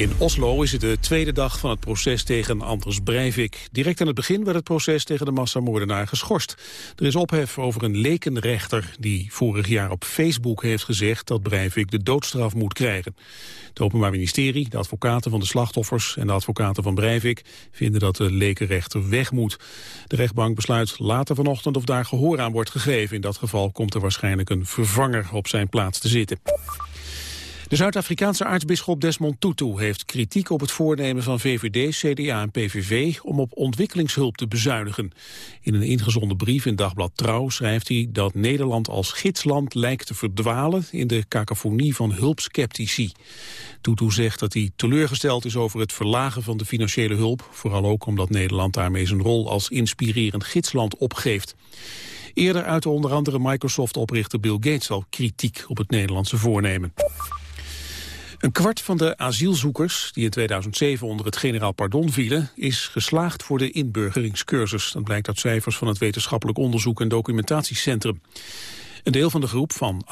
In Oslo is het de tweede dag van het proces tegen Anders Breivik. Direct aan het begin werd het proces tegen de massamoordenaar geschorst. Er is ophef over een lekenrechter die vorig jaar op Facebook heeft gezegd dat Breivik de doodstraf moet krijgen. Het Openbaar Ministerie, de advocaten van de slachtoffers en de advocaten van Breivik vinden dat de lekenrechter weg moet. De rechtbank besluit later vanochtend of daar gehoor aan wordt gegeven. In dat geval komt er waarschijnlijk een vervanger op zijn plaats te zitten. De Zuid-Afrikaanse aartsbisschop Desmond Tutu heeft kritiek op het voornemen van VVD, CDA en PVV om op ontwikkelingshulp te bezuinigen. In een ingezonden brief in Dagblad Trouw schrijft hij dat Nederland als gidsland lijkt te verdwalen in de cacophonie van hulpsceptici. Tutu zegt dat hij teleurgesteld is over het verlagen van de financiële hulp, vooral ook omdat Nederland daarmee zijn rol als inspirerend gidsland opgeeft. Eerder uitte onder andere Microsoft-oprichter Bill Gates al kritiek op het Nederlandse voornemen. Een kwart van de asielzoekers die in 2007 onder het generaal pardon vielen... is geslaagd voor de inburgeringscursus. Dat blijkt uit cijfers van het Wetenschappelijk Onderzoek en Documentatiecentrum. Een deel van de groep van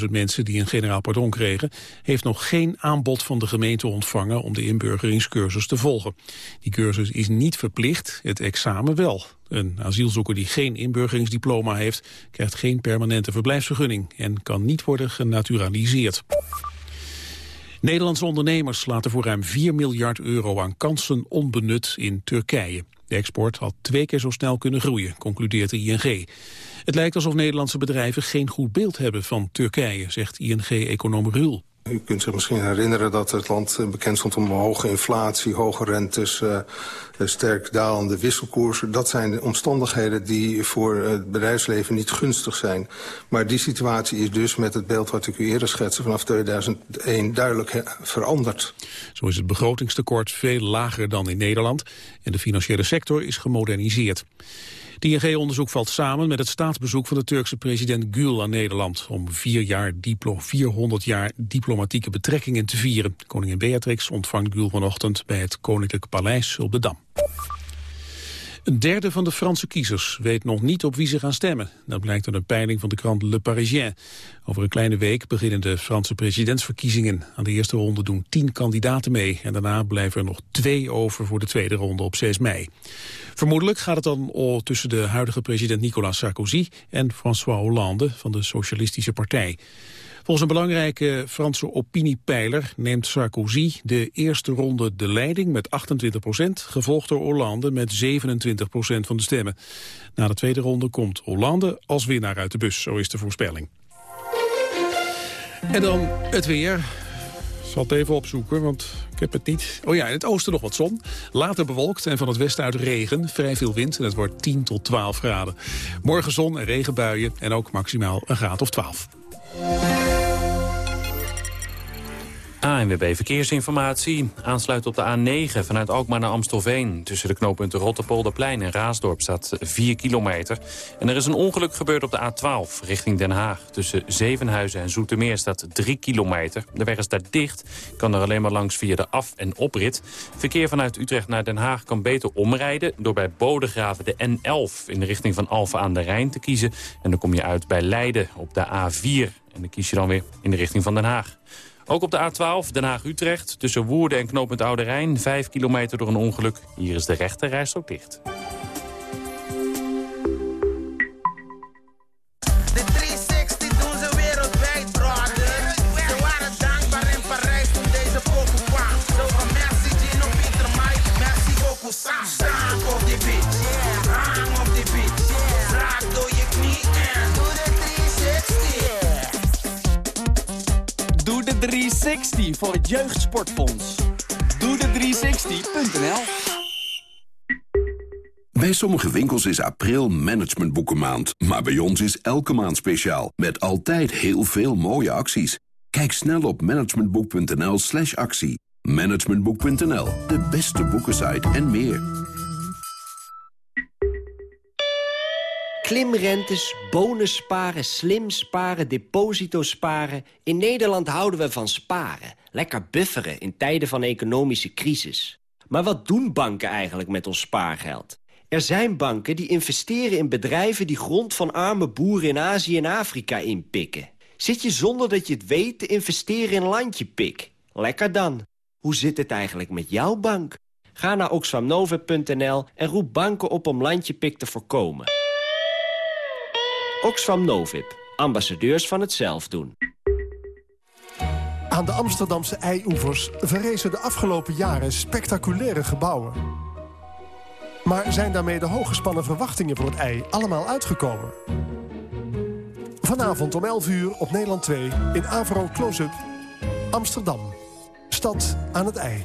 28.000 mensen die een generaal pardon kregen... heeft nog geen aanbod van de gemeente ontvangen om de inburgeringscursus te volgen. Die cursus is niet verplicht, het examen wel. Een asielzoeker die geen inburgeringsdiploma heeft... krijgt geen permanente verblijfsvergunning en kan niet worden genaturaliseerd. Nederlandse ondernemers laten voor ruim 4 miljard euro aan kansen onbenut in Turkije. De export had twee keer zo snel kunnen groeien, concludeert de ING. Het lijkt alsof Nederlandse bedrijven geen goed beeld hebben van Turkije, zegt ING-econoom Rul. U kunt zich misschien herinneren dat het land eh, bekend stond om hoge inflatie, hoge rentes, uh, sterk dalende wisselkoersen. Dat zijn de omstandigheden die voor het bedrijfsleven niet gunstig zijn. Maar die situatie is dus met het beeld wat ik u eerder schetste vanaf 2001 duidelijk veranderd. Zo is het begrotingstekort veel lager dan in Nederland en de financiële sector is gemoderniseerd. Het ING-onderzoek valt samen met het staatsbezoek van de Turkse president Gül aan Nederland... om vier jaar 400 jaar diplomatieke betrekkingen te vieren. Koningin Beatrix ontvangt Gül vanochtend bij het Koninklijke Paleis op de Dam. Een derde van de Franse kiezers weet nog niet op wie ze gaan stemmen. Dat blijkt uit een peiling van de krant Le Parisien. Over een kleine week beginnen de Franse presidentsverkiezingen. Aan de eerste ronde doen tien kandidaten mee. En daarna blijven er nog twee over voor de tweede ronde op 6 mei. Vermoedelijk gaat het dan tussen de huidige president Nicolas Sarkozy... en François Hollande van de Socialistische Partij. Volgens een belangrijke Franse opiniepeiler neemt Sarkozy de eerste ronde de leiding met 28 procent, gevolgd door Hollande met 27 procent van de stemmen. Na de tweede ronde komt Hollande als winnaar uit de bus, zo is de voorspelling. En dan het weer. Ik zal het even opzoeken, want ik heb het niet. Oh ja, in het oosten nog wat zon. Later bewolkt en van het westen uit regen. Vrij veel wind en het wordt 10 tot 12 graden. Morgen zon en regenbuien en ook maximaal een graad of 12. Música ANWB Verkeersinformatie. Aansluit op de A9 vanuit Alkmaar naar Amstelveen. Tussen de knooppunten Rotterpolderplein en Raasdorp staat 4 kilometer. En er is een ongeluk gebeurd op de A12 richting Den Haag. Tussen Zevenhuizen en Zoetermeer staat 3 kilometer. De weg is daar dicht. Kan er alleen maar langs via de af- en oprit. Verkeer vanuit Utrecht naar Den Haag kan beter omrijden... door bij Bodegraven de N11 in de richting van Alphen aan de Rijn te kiezen. En dan kom je uit bij Leiden op de A4. En dan kies je dan weer in de richting van Den Haag. Ook op de A12 Den Haag-Utrecht tussen Woerden en knooppunt Oude Rijn. Vijf kilometer door een ongeluk. Hier is de rechte ook dicht. 360 voor het Jeugdsportfonds. Doe de 360.nl Bij sommige winkels is april managementboekenmaand. Maar bij ons is elke maand speciaal. Met altijd heel veel mooie acties. Kijk snel op managementboek.nl slash actie. Managementboek.nl, de beste boekensite en meer. Klimrentes, bonus sparen, slim sparen, deposito sparen. In Nederland houden we van sparen. Lekker bufferen in tijden van economische crisis. Maar wat doen banken eigenlijk met ons spaargeld? Er zijn banken die investeren in bedrijven die grond van arme boeren in Azië en Afrika inpikken. Zit je zonder dat je het weet te investeren in landje pik? Lekker dan. Hoe zit het eigenlijk met jouw bank? Ga naar oxfamnovip.nl en roep banken op om landjepik te voorkomen. Oxfam Novib, ambassadeurs van het zelfdoen. Aan de Amsterdamse eioevers verrezen de afgelopen jaren spectaculaire gebouwen. Maar zijn daarmee de hooggespannen verwachtingen voor het ei allemaal uitgekomen? Vanavond om 11 uur op Nederland 2 in Avro Close-up Amsterdam. Stad aan het ei.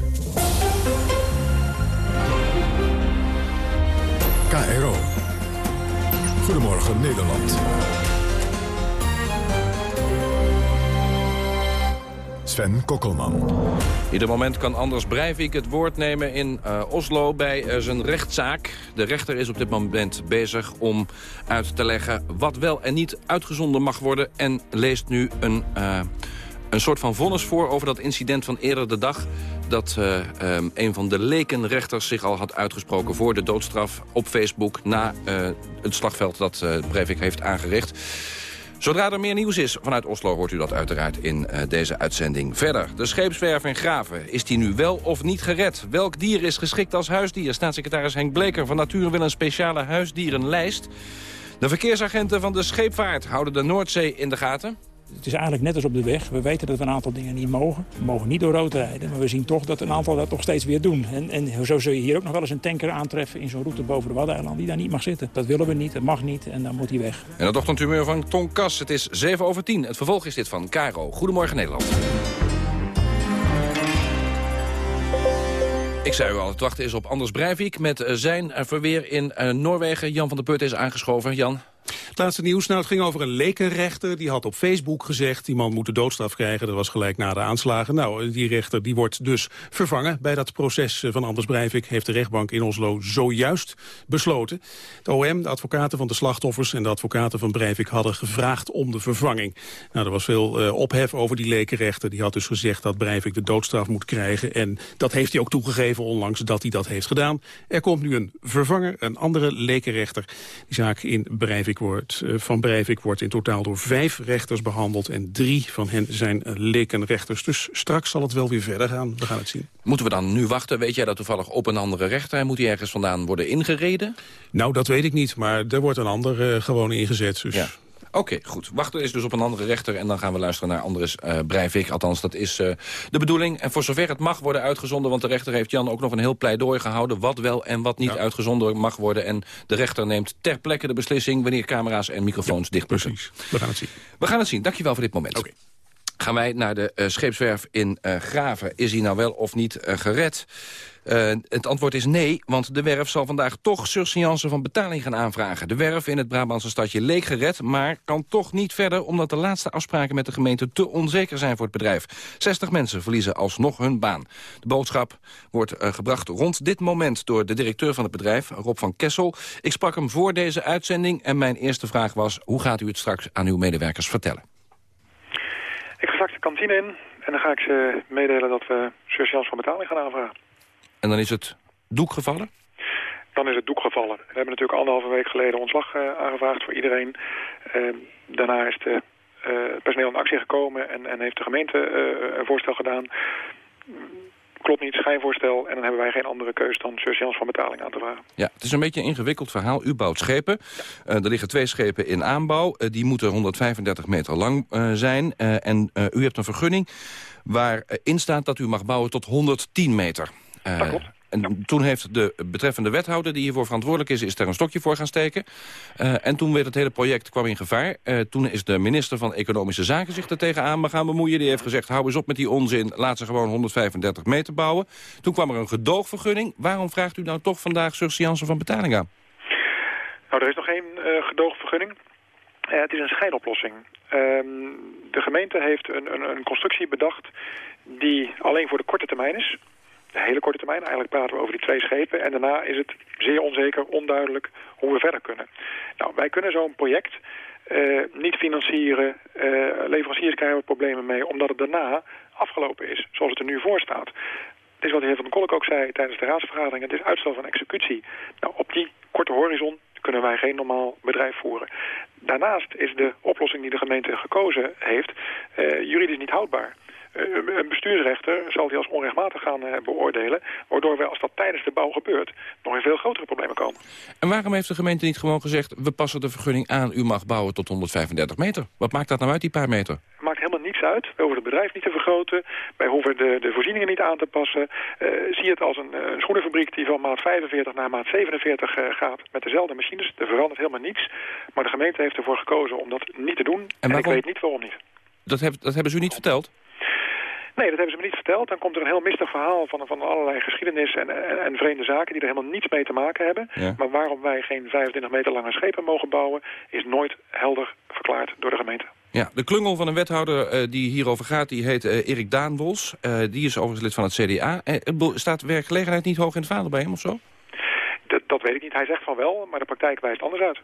KRO. Goedemorgen Nederland. Sven Kokkelman. Ieder moment kan Anders Breivik het woord nemen in uh, Oslo bij uh, zijn rechtszaak. De rechter is op dit moment bezig om uit te leggen wat wel en niet uitgezonden mag worden... en leest nu een, uh, een soort van vonnis voor over dat incident van eerder de dag... dat um, een van de lekenrechters zich al had uitgesproken voor de doodstraf op Facebook... na het slagveld dat Breivik heeft aangericht. Zodra er meer nieuws is vanuit Oslo hoort u dat uiteraard in uh, deze uitzending. Verder, de scheepswerf in Graven. Is die nu wel of niet gered? Welk dier is geschikt als huisdier? Staatssecretaris Henk Bleker van Natuur wil een speciale huisdierenlijst. De verkeersagenten van de scheepvaart houden de Noordzee in de gaten. Het is eigenlijk net als op de weg. We weten dat we een aantal dingen niet mogen. We mogen niet door rood rijden, maar we zien toch dat een aantal dat nog steeds weer doen. En, en zo zul je hier ook nog wel eens een tanker aantreffen in zo'n route boven de Waddeneilanden die daar niet mag zitten. Dat willen we niet, dat mag niet en dan moet hij weg. En het ochtendhumeur van Ton Kas. Het is 7 over 10. Het vervolg is dit van Caro. Goedemorgen Nederland. Ik zei u al, het wachten is op Anders Breivik met zijn verweer in uh, Noorwegen. Jan van der Put is aangeschoven. Jan. Het laatste nieuws, nou, het ging over een lekenrechter. Die had op Facebook gezegd, die man moet de doodstraf krijgen. Dat was gelijk na de aanslagen. Nou, die rechter die wordt dus vervangen. Bij dat proces van Anders Breivik heeft de rechtbank in Oslo zojuist besloten. De OM, de advocaten van de slachtoffers en de advocaten van Breivik... hadden gevraagd om de vervanging. Nou, er was veel uh, ophef over die lekenrechter. Die had dus gezegd dat Breivik de doodstraf moet krijgen. En dat heeft hij ook toegegeven onlangs dat hij dat heeft gedaan. Er komt nu een vervanger, een andere lekenrechter. Die zaak in Breivik wordt, uh, van Breivik wordt in totaal door vijf rechters behandeld... en drie van hen zijn uh, lekenrechters. Dus straks zal het wel weer verder gaan. We gaan het zien. Moeten we dan nu wachten? Weet jij dat toevallig op een andere rechter? Moet hij ergens vandaan worden ingereden? Nou, dat weet ik niet, maar er wordt een ander uh, gewoon ingezet. Dus... Ja. Oké, okay, goed. Wachten is dus op een andere rechter en dan gaan we luisteren naar Andres uh, Breivik. Althans, dat is uh, de bedoeling. En voor zover het mag worden uitgezonden, want de rechter heeft Jan ook nog een heel pleidooi gehouden... wat wel en wat niet ja. uitgezonden mag worden. En de rechter neemt ter plekke de beslissing wanneer camera's en microfoons ja, dicht Precies, we gaan het zien. We gaan het zien. Dankjewel voor dit moment. Oké. Okay. Gaan wij naar de uh, scheepswerf in Graven. Is hij nou wel of niet gered? Uh, het antwoord is nee, want de werf zal vandaag toch surseance van betaling gaan aanvragen. De werf in het Brabantse stadje leek gered, maar kan toch niet verder... omdat de laatste afspraken met de gemeente te onzeker zijn voor het bedrijf. 60 mensen verliezen alsnog hun baan. De boodschap wordt uh, gebracht rond dit moment door de directeur van het bedrijf, Rob van Kessel. Ik sprak hem voor deze uitzending en mijn eerste vraag was... hoe gaat u het straks aan uw medewerkers vertellen? Ik ga straks de kantine in en dan ga ik ze meedelen dat we surseance van betaling gaan aanvragen. En dan is het doek gevallen? Dan is het doek gevallen. We hebben natuurlijk anderhalve week geleden ontslag uh, aangevraagd voor iedereen. Uh, daarna is de, uh, het personeel in actie gekomen en, en heeft de gemeente een voorstel gedaan. Klopt niet, schijnvoorstel. En dan hebben wij geen andere keus dan surseance van betaling aan te vragen. Ja, het is een beetje een ingewikkeld verhaal. U bouwt schepen. Ja. er liggen twee schepen in aanbouw. die moeten 135 meter lang zijn. en u hebt een vergunning waarin staat dat u mag bouwen tot 110 meter. Dat klopt. En toen heeft de betreffende wethouder die hiervoor verantwoordelijk is... is er een stokje voor gaan steken. Uh, en toen werd het hele project kwam in gevaar. Uh, toen is de minister van Economische Zaken zich er tegenaan gaan bemoeien. Die heeft gezegd, hou eens op met die onzin. Laat ze gewoon 135 meter bouwen. Toen kwam er een gedoogvergunning. Waarom vraagt u nou toch vandaag surseance van betaling aan? Nou, er is nog geen uh, gedoogvergunning. Het is een scheidoplossing. Ehm, de gemeente heeft een, een, een, constructie bedacht die alleen voor de korte termijn is. De hele korte termijn, eigenlijk praten we over die twee schepen. En daarna is het zeer onzeker, onduidelijk hoe we verder kunnen. Nou, wij kunnen zo'n project uh, niet financieren. leveranciers krijgen er problemen mee, omdat het daarna afgelopen is, zoals het er nu voor staat. Het is wat de heer Van der Kolk ook zei tijdens de raadsvergadering. Het is uitstel van executie. Nou, op die korte horizon kunnen wij geen normaal bedrijf voeren. Daarnaast is de oplossing die de gemeente gekozen heeft uh, juridisch niet houdbaar. Uh, een bestuursrechter zal die als onrechtmatig gaan uh, beoordelen... waardoor we, als dat tijdens de bouw gebeurt, nog in veel grotere problemen komen. En waarom heeft de gemeente niet gewoon gezegd... we passen de vergunning aan, u mag bouwen tot 135 meter? Wat maakt dat nou uit, die paar meter? maakt helemaal niets uit. Wij hoeven het bedrijf niet te vergroten. Wij hoeven de, de voorzieningen niet aan te passen. Uh, zie het als een, een, schoenenfabriek die van maat 45 naar maat 47 uh, gaat met dezelfde machines. Er verandert helemaal niets. Maar de gemeente heeft ervoor gekozen om dat niet te doen. En, en ik weet niet waarom niet. Dat, heb, dat hebben ze u niet verteld? Nee, dat hebben ze me niet verteld. Dan komt er een heel mistig verhaal van, van allerlei geschiedenis en, en, en vreemde zaken die er helemaal niets mee te maken hebben. Ja. Maar waarom wij geen 25 meter lange schepen mogen bouwen, is nooit helder verklaard door de gemeente. Ja, de klungel van een wethouder uh, die hierover gaat, die heet uh, Erik Daanbos. Uh, die is overigens lid van het CDA. staat werkgelegenheid niet hoog in het vaandel bij hem of zo? Dat, dat weet ik niet. Hij zegt van wel, maar de praktijk wijst anders uit.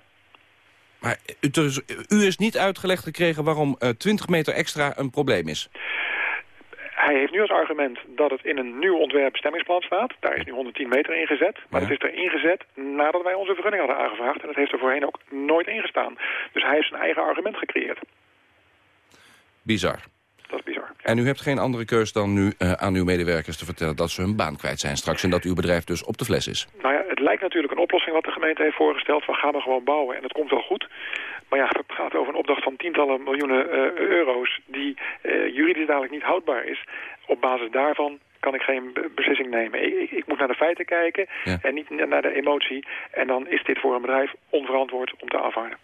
Maar dus, u is niet uitgelegd gekregen waarom 20 meter extra een probleem is? Hij heeft nu als argument dat het in een nieuw ontwerp bestemmingsplan staat. Daar is nu 110 meter ingezet. Maar ja. het is er ingezet nadat wij onze vergunning hadden aangevraagd. En dat heeft er voorheen ook nooit ingestaan. Dus hij heeft zijn eigen argument gecreëerd. Bizar. Dat is bizar. Ja. En u hebt geen andere keus dan nu uh, aan uw medewerkers te vertellen... dat ze hun baan kwijt zijn straks en dat uw bedrijf dus op de fles is. Nou ja, het lijkt natuurlijk een oplossing wat de gemeente heeft voorgesteld... van gaan we gewoon bouwen en het komt wel goed. Maar ja, we praten over een opdracht van tientallen miljoenen uh, euro's... die uh, juridisch dadelijk niet houdbaar is. Op basis daarvan kan ik geen beslissing nemen. Ik, ik, moet naar de feiten kijken ja. en niet naar de emotie. En dan is dit voor een bedrijf onverantwoord om te aanvaarden.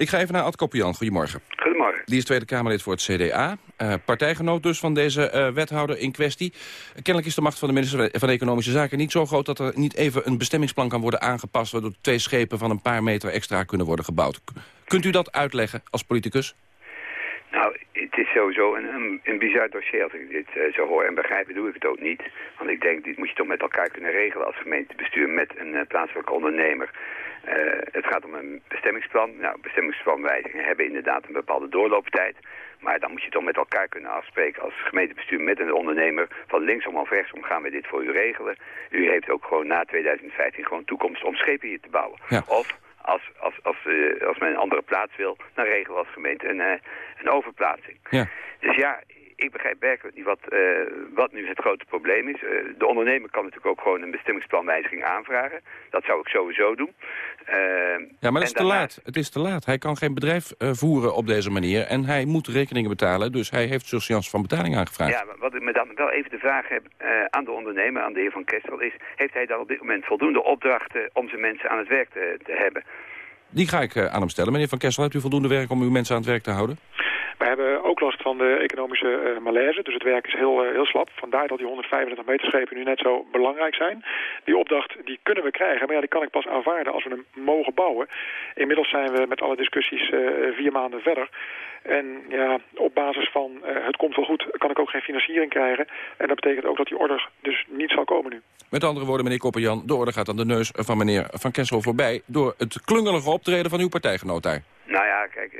Ik ga even naar Ad Koppian. Goedemorgen. Goedemorgen. Die is Tweede Kamerlid voor het CDA. Uh, partijgenoot dus van deze uh, wethouder in kwestie. kennelijk is de macht van de minister van Economische Zaken niet zo groot... dat er niet even een bestemmingsplan kan worden aangepast... waardoor twee schepen van een paar meter extra kunnen worden gebouwd. Kunt u dat uitleggen als politicus? Nou, het is sowieso een, een, een bizar dossier als ik dit uh, zo hoor. En begrijpen doe ik het ook niet. Want ik denk, dit moet je toch met elkaar kunnen regelen als gemeentebestuur met een uh, plaatselijke ondernemer. Uh, het gaat om een bestemmingsplan. Nou, bestemmingsplanwijzigingen hebben inderdaad een bepaalde doorlooptijd. Maar dan moet je toch met elkaar kunnen afspreken als gemeentebestuur met een ondernemer. Van linksom of rechtsom gaan we dit voor u regelen. U heeft ook gewoon na 2015 gewoon toekomst om schepen hier te bouwen. Ja. Of als, als, als, uh, als men een andere plaats wil, dan regelen we als gemeente een, uh, een overplaatsing. Ja. Dus ja, ik begrijp werkelijk niet wat, uh, wat nu het grote probleem is. de ondernemer kan natuurlijk ook gewoon een bestemmingsplanwijziging aanvragen. Dat zou ik sowieso doen. ja, maar dat is te laat. Het is te laat. Hij kan geen bedrijf voeren op deze manier. En hij moet rekeningen betalen. Dus hij heeft surseance van betaling aangevraagd. Ja, maar wat ik me dan wel even de vraag heb aan de ondernemer, aan de heer Van Kestel, is... heeft hij dan op dit moment voldoende opdrachten om zijn mensen aan het werk te, te hebben? Die ga ik aan hem stellen. Meneer Van Kessel, hebt u voldoende werk om uw mensen aan het werk te houden? We hebben ook last van de economische uh, malaise, dus het werk is heel, uh, heel slap. Vandaar dat die 135 meter schepen nu net zo belangrijk zijn. Die opdracht die kunnen we krijgen, maar ja, die kan ik pas aanvaarden als we hem mogen bouwen. Inmiddels zijn we met alle discussies uh, vier maanden verder. En ja, op basis van het komt wel goed, kan ik ook geen financiering krijgen. En dat betekent ook dat die order dus niet zal komen nu. Met andere woorden, meneer Kopperjan, de order gaat aan de neus van meneer Van Kessel voorbij... door het klungelige optreden van uw partijgenoot daar. Nou ja, kijk,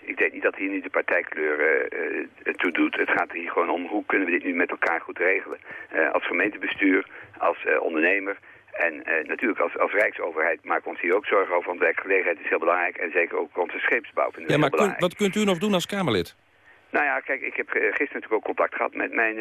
ik denk niet dat hier nu de partijkleur uh, toe doet. Het gaat hier gewoon om hoe kunnen we dit nu met elkaar goed regelen. Uh, als gemeentebestuur, als uh, ondernemer en natuurlijk als, als Rijksoverheid maken we ons hier ook zorgen over. Want werkgelegenheid is heel belangrijk en zeker ook onze scheepsbouw ja, maar belangrijk. wat kunt u nog doen als Kamerlid? Nou ja, kijk, ik heb gisteren natuurlijk ook contact gehad met mijn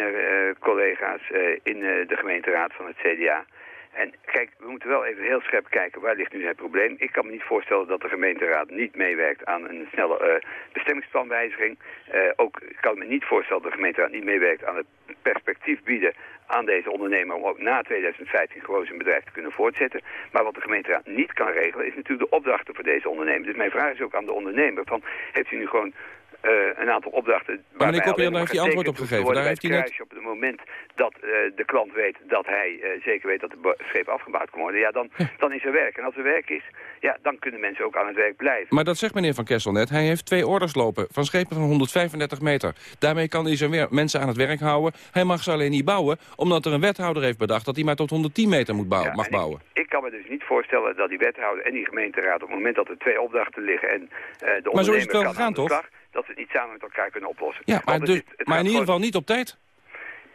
collega's in de gemeenteraad van het CDA. En kijk, we moeten wel even heel scherp kijken, waar ligt nu het probleem? Ik kan me niet voorstellen dat de gemeenteraad niet meewerkt aan een snelle uh, bestemmingsplanwijziging. Uh, ook kan me niet voorstellen dat de gemeenteraad niet meewerkt aan het perspectief bieden aan deze ondernemer om ook na 2015 gewoon zijn bedrijf te kunnen voortzetten. Maar wat de gemeenteraad niet kan regelen is natuurlijk de opdrachten voor deze ondernemer. Dus mijn vraag is ook aan de ondernemer, van, heeft u nu gewoon eh, een aantal opdrachten... meneer waarbij Koppian, daar heeft hij antwoord op gegeven. Daar heeft hij kruisje op het moment dat eh, de klant weet dat hij eh, zeker weet dat de schepen afgebouwd kan worden. Ja, dan, dan is er werk. En als er werk is, ja, dan kunnen mensen ook aan het werk blijven. Maar dat zegt meneer Van Kessel net. Hij heeft twee orders lopen van schepen van 135 meter. Daarmee kan hij zijn mensen aan het werk houden. Hij mag ze alleen niet bouwen, omdat er een wethouder heeft bedacht... dat hij maar tot 110 meter moet bouwen, mag bouwen. Ik kan me dus niet voorstellen dat die wethouder en die gemeenteraad... op het moment dat er twee opdrachten liggen en de Maar zo is ondernemer het wel gegaan, toch? Dat ze het niet samen met elkaar kunnen oplossen. Ja, maar, het dus, het maar in ieder geval niet op tijd.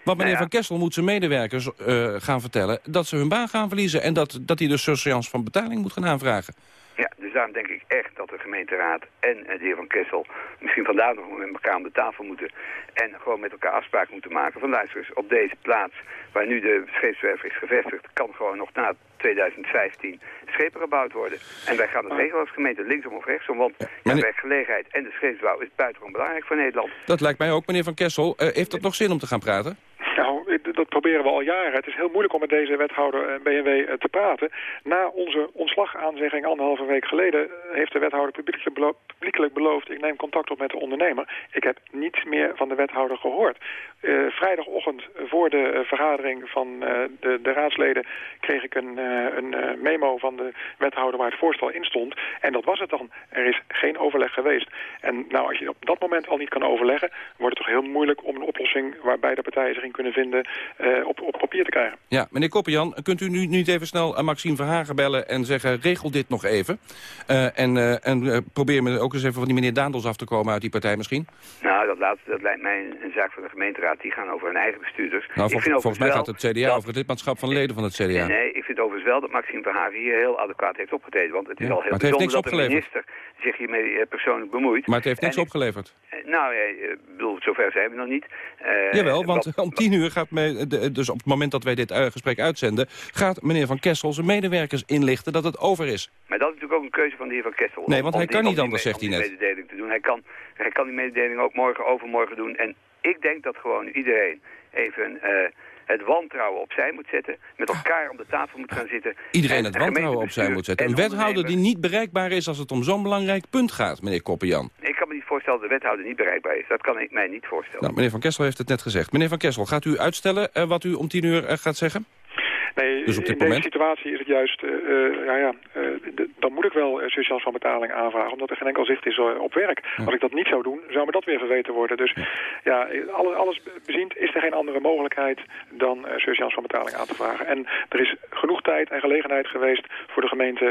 Want meneer Nou ja. Van Kessel moet zijn medewerkers eh, gaan vertellen... dat ze hun baan gaan verliezen en dat, dat hij dus surseance van betaling moet gaan aanvragen. Ja, dus daarom denk ik echt dat de gemeenteraad en de heer Van Kessel... misschien vandaag nog met elkaar aan de tafel moeten... en gewoon met elkaar afspraken moeten maken. Van luister eens, op deze plaats waar nu de scheepswerf is gevestigd... kan gewoon nog na 2015 schepen gebouwd worden. En wij gaan het regelen als gemeente linksom of rechtsom... want ja, werkgelegenheid en de scheepsbouw is buitengewoon belangrijk voor Nederland. Dat lijkt mij ook, meneer Van Kessel. Eh, heeft dat nog zin om te gaan praten? Nou, dat proberen we al jaren. Het is heel moeilijk om met deze wethouder BMW eh, te praten. Na onze ontslagaanzegging anderhalve week geleden eh, heeft de wethouder publiekelijk, belo- publiekelijk beloofd... ik neem contact op met de ondernemer. Ik heb niets meer van de wethouder gehoord. Eh, vrijdagochtend voor de vergadering van de, de raadsleden kreeg ik een, een memo van de wethouder waar het voorstel in stond. En dat was het dan. Er is geen overleg geweest. En nou, als je op dat moment al niet kan overleggen, wordt het toch heel moeilijk om een oplossing waar beide partijen zich in kunnen vinden eh, op, op papier te krijgen. Ja, meneer Koppian, kunt u nu niet even snel aan Maxime Verhagen bellen... en zeggen, regel dit nog even. Eh, en eh, en eh, probeer me ook eens even van die meneer Daandels af te komen uit die partij misschien. Nou, dat laatste dat lijkt mij een, zaak van de gemeenteraad. Die gaan over hun eigen bestuurders. Nou, Ik vol- vind volgens mij gaat het CDA over het lidmaatschap van leden van het CDA. Nee, nee, ik vind overigens wel dat Maxime Verhagen hier heel adequaat heeft opgetreden. Want het is Ja, al heel bijzonder niks dat de minister zich hiermee eh, persoonlijk bemoeit. Maar het heeft niks En opgeleverd. eh, Nou, eh, ik bedoel, zover zijn we nog niet. Eh, Jawel, want wat- om tien uur gaat, me, de- dus op het moment dat wij dit eh, gesprek uitzenden... gaat meneer Van Kessel zijn medewerkers inlichten dat het over is. Maar dat is natuurlijk ook een keuze van de heer Van Kessel. Nee, want om hij die- kan om niet die anders, zegt hij die net. mededeling te doen. Hij kan, hij kan die mededeling ook morgen, overmorgen doen. En ik denk dat gewoon iedereen even eh, het wantrouwen opzij moet zetten. Met elkaar om de tafel moet gaan zitten. Iedereen En het het wantrouwen opzij moet zetten. Een en wethouder die niet bereikbaar is als het om zo'n belangrijk punt gaat, meneer Koppenjan. Ik kan me niet voorstellen dat de wethouder niet bereikbaar is. Dat kan ik mij niet voorstellen. Nou, meneer Van Kessel heeft het net gezegd. Meneer Van Kessel, gaat u uitstellen eh, wat u om tien uur eh, gaat zeggen? Nee, Dus op dit in deze moment? situatie is het juist, eh, eh, ja, ja, eh, dan moet ik wel uh, sociaal van betaling aanvragen, omdat er geen enkel zicht is op werk. Als ik dat niet zou doen, zou me dat weer verweten worden. Dus ja, alles, alles beziend is er geen andere mogelijkheid dan uh, sociaal van betaling aan te vragen. En er is genoeg tijd en gelegenheid geweest voor de gemeente,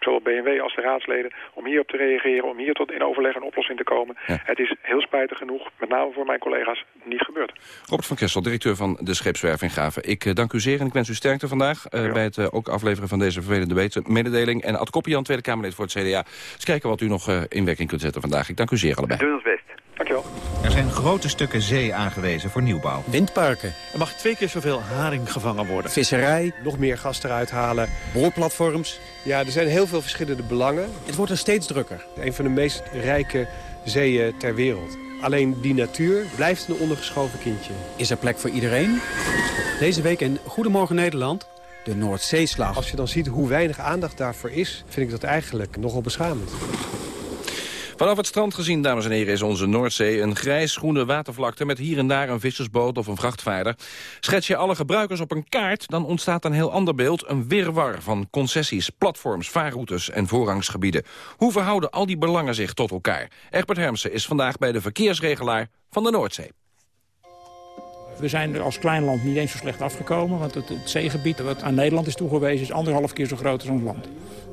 zowel BMW als de raadsleden, om hierop te reageren, om hier tot in overleg een oplossing te komen. Het is heel spijtig genoeg, met name voor mijn collega's, niet gebeurd. Robert van Kessel, directeur van de Scheepswerf in Gaven. Ik dank u zeer en ik wens u sterkte vandaag... eh, bij het eh, ook afleveren van deze vervelende mededeling. En Ad Koppian, Tweede Kamerlid voor het CDA. Eens kijken wat u nog eh, in werking kunt zetten vandaag. Ik dank u zeer allebei. We doen ons best. Dankjewel. Er zijn grote stukken zee aangewezen voor nieuwbouw. Windparken. Er mag twee keer zoveel haring gevangen worden. Visserij. Nog meer gas eruit halen. Boorplatforms. Ja, er zijn heel veel verschillende belangen. Het wordt er steeds drukker. Een van de meest rijke zeeën ter wereld. Alleen die natuur blijft een ondergeschoven kindje. Is er plek voor iedereen? Deze week in Goedemorgen Nederland, de Noordzeeslag. Als je dan ziet hoe weinig aandacht daarvoor is, vind ik dat eigenlijk nogal beschamend. Vanaf het strand gezien, dames en heren, is onze Noordzee een grijs-groene watervlakte... met hier en daar een vissersboot of een vrachtvaarder. Schets je alle gebruikers op een kaart, dan ontstaat een heel ander beeld. Een wirwar van concessies, platforms, vaarroutes en voorrangsgebieden. Hoe verhouden al die belangen zich tot elkaar? Egbert Hermsen is vandaag bij de verkeersregelaar van de Noordzee. We zijn er als klein land niet eens zo slecht afgekomen. Want het, zeegebied wat aan Nederland is toegewezen... is anderhalf keer zo groot als ons land.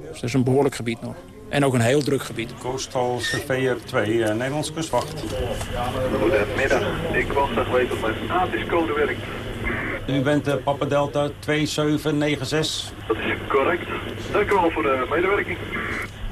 Dus dat is een behoorlijk gebied nog. En ook een heel druk gebied. Coastal Surveyor 2, uh, Nederlandse kustwacht. Goedemiddag. Ik wil graag weten of mijn ATIS-code werkt. U bent uh, Papa Delta 2796. Dat is correct. Dank u wel voor de medewerking.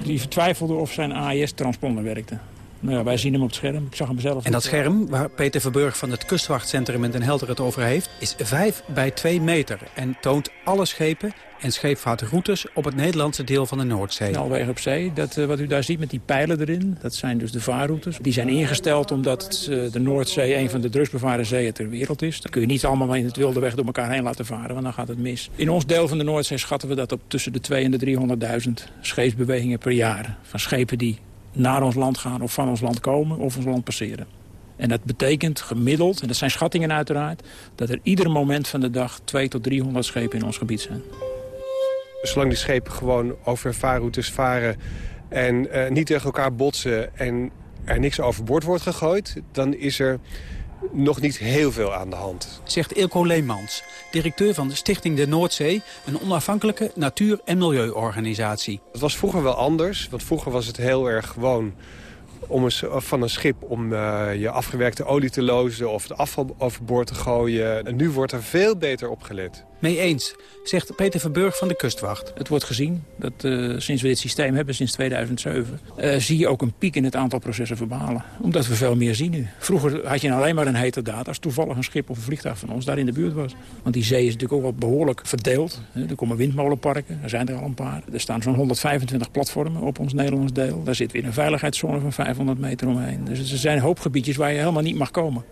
Die vertwijfelde of zijn AIS-transponder werkte. Nou ja, wij zien hem op het scherm. Ik zag hem zelf. En dat scherm, waar Peter Verburg van het kustwachtcentrum in Den Helder het over heeft... is 5 bij 2 meter en toont alle schepen en scheepvaartroutes op het Nederlandse deel van de Noordzee. Snelwegen op zee, dat, uh, wat u daar ziet met die pijlen erin, dat zijn dus de vaarroutes. Die zijn ingesteld omdat uh, de Noordzee een van de drugsbevaarde zeeën ter wereld is. Dan kun je niet allemaal in het wilde weg door elkaar heen laten varen, want dan gaat het mis. In ons deel van de Noordzee schatten we dat op tussen de 200 en de 300.000 scheepsbewegingen per jaar. Van schepen die naar ons land gaan of van ons land komen of ons land passeren. En dat betekent gemiddeld, en dat zijn schattingen uiteraard... dat er ieder moment van de dag 2 tot 300 schepen in ons gebied zijn. Zolang die schepen gewoon over vaarroutes varen en uh, niet tegen elkaar botsen... en er niks overboord wordt gegooid, dan is er nog niet heel veel aan de hand. Zegt Ilko Leemans, directeur van de Stichting de Noordzee... een onafhankelijke natuur- en milieuorganisatie. Het was vroeger wel anders, want vroeger was het heel erg gewoon om een, van een schip om uh, je afgewerkte olie te lozen of het afval overboord te gooien. En nu wordt er veel beter op gelet. Mee eens, zegt Peter Verburg van de Kustwacht. Het wordt gezien dat uh, sinds we dit systeem hebben, sinds 2007... Uh, zie je ook een piek in het aantal processen verbalen. Omdat we veel meer zien nu. Vroeger had je alleen maar een hete daad als toevallig een schip of een vliegtuig van ons daar in de buurt was. Want die zee is natuurlijk ook wel behoorlijk verdeeld. Er komen windmolenparken, er zijn er al een paar. Er staan zo'n 125 platformen op ons Nederlands deel. Daar zit weer een veiligheidszone van 500 meter omheen. Dus er zijn hoopgebiedjes waar je helemaal niet mag komen.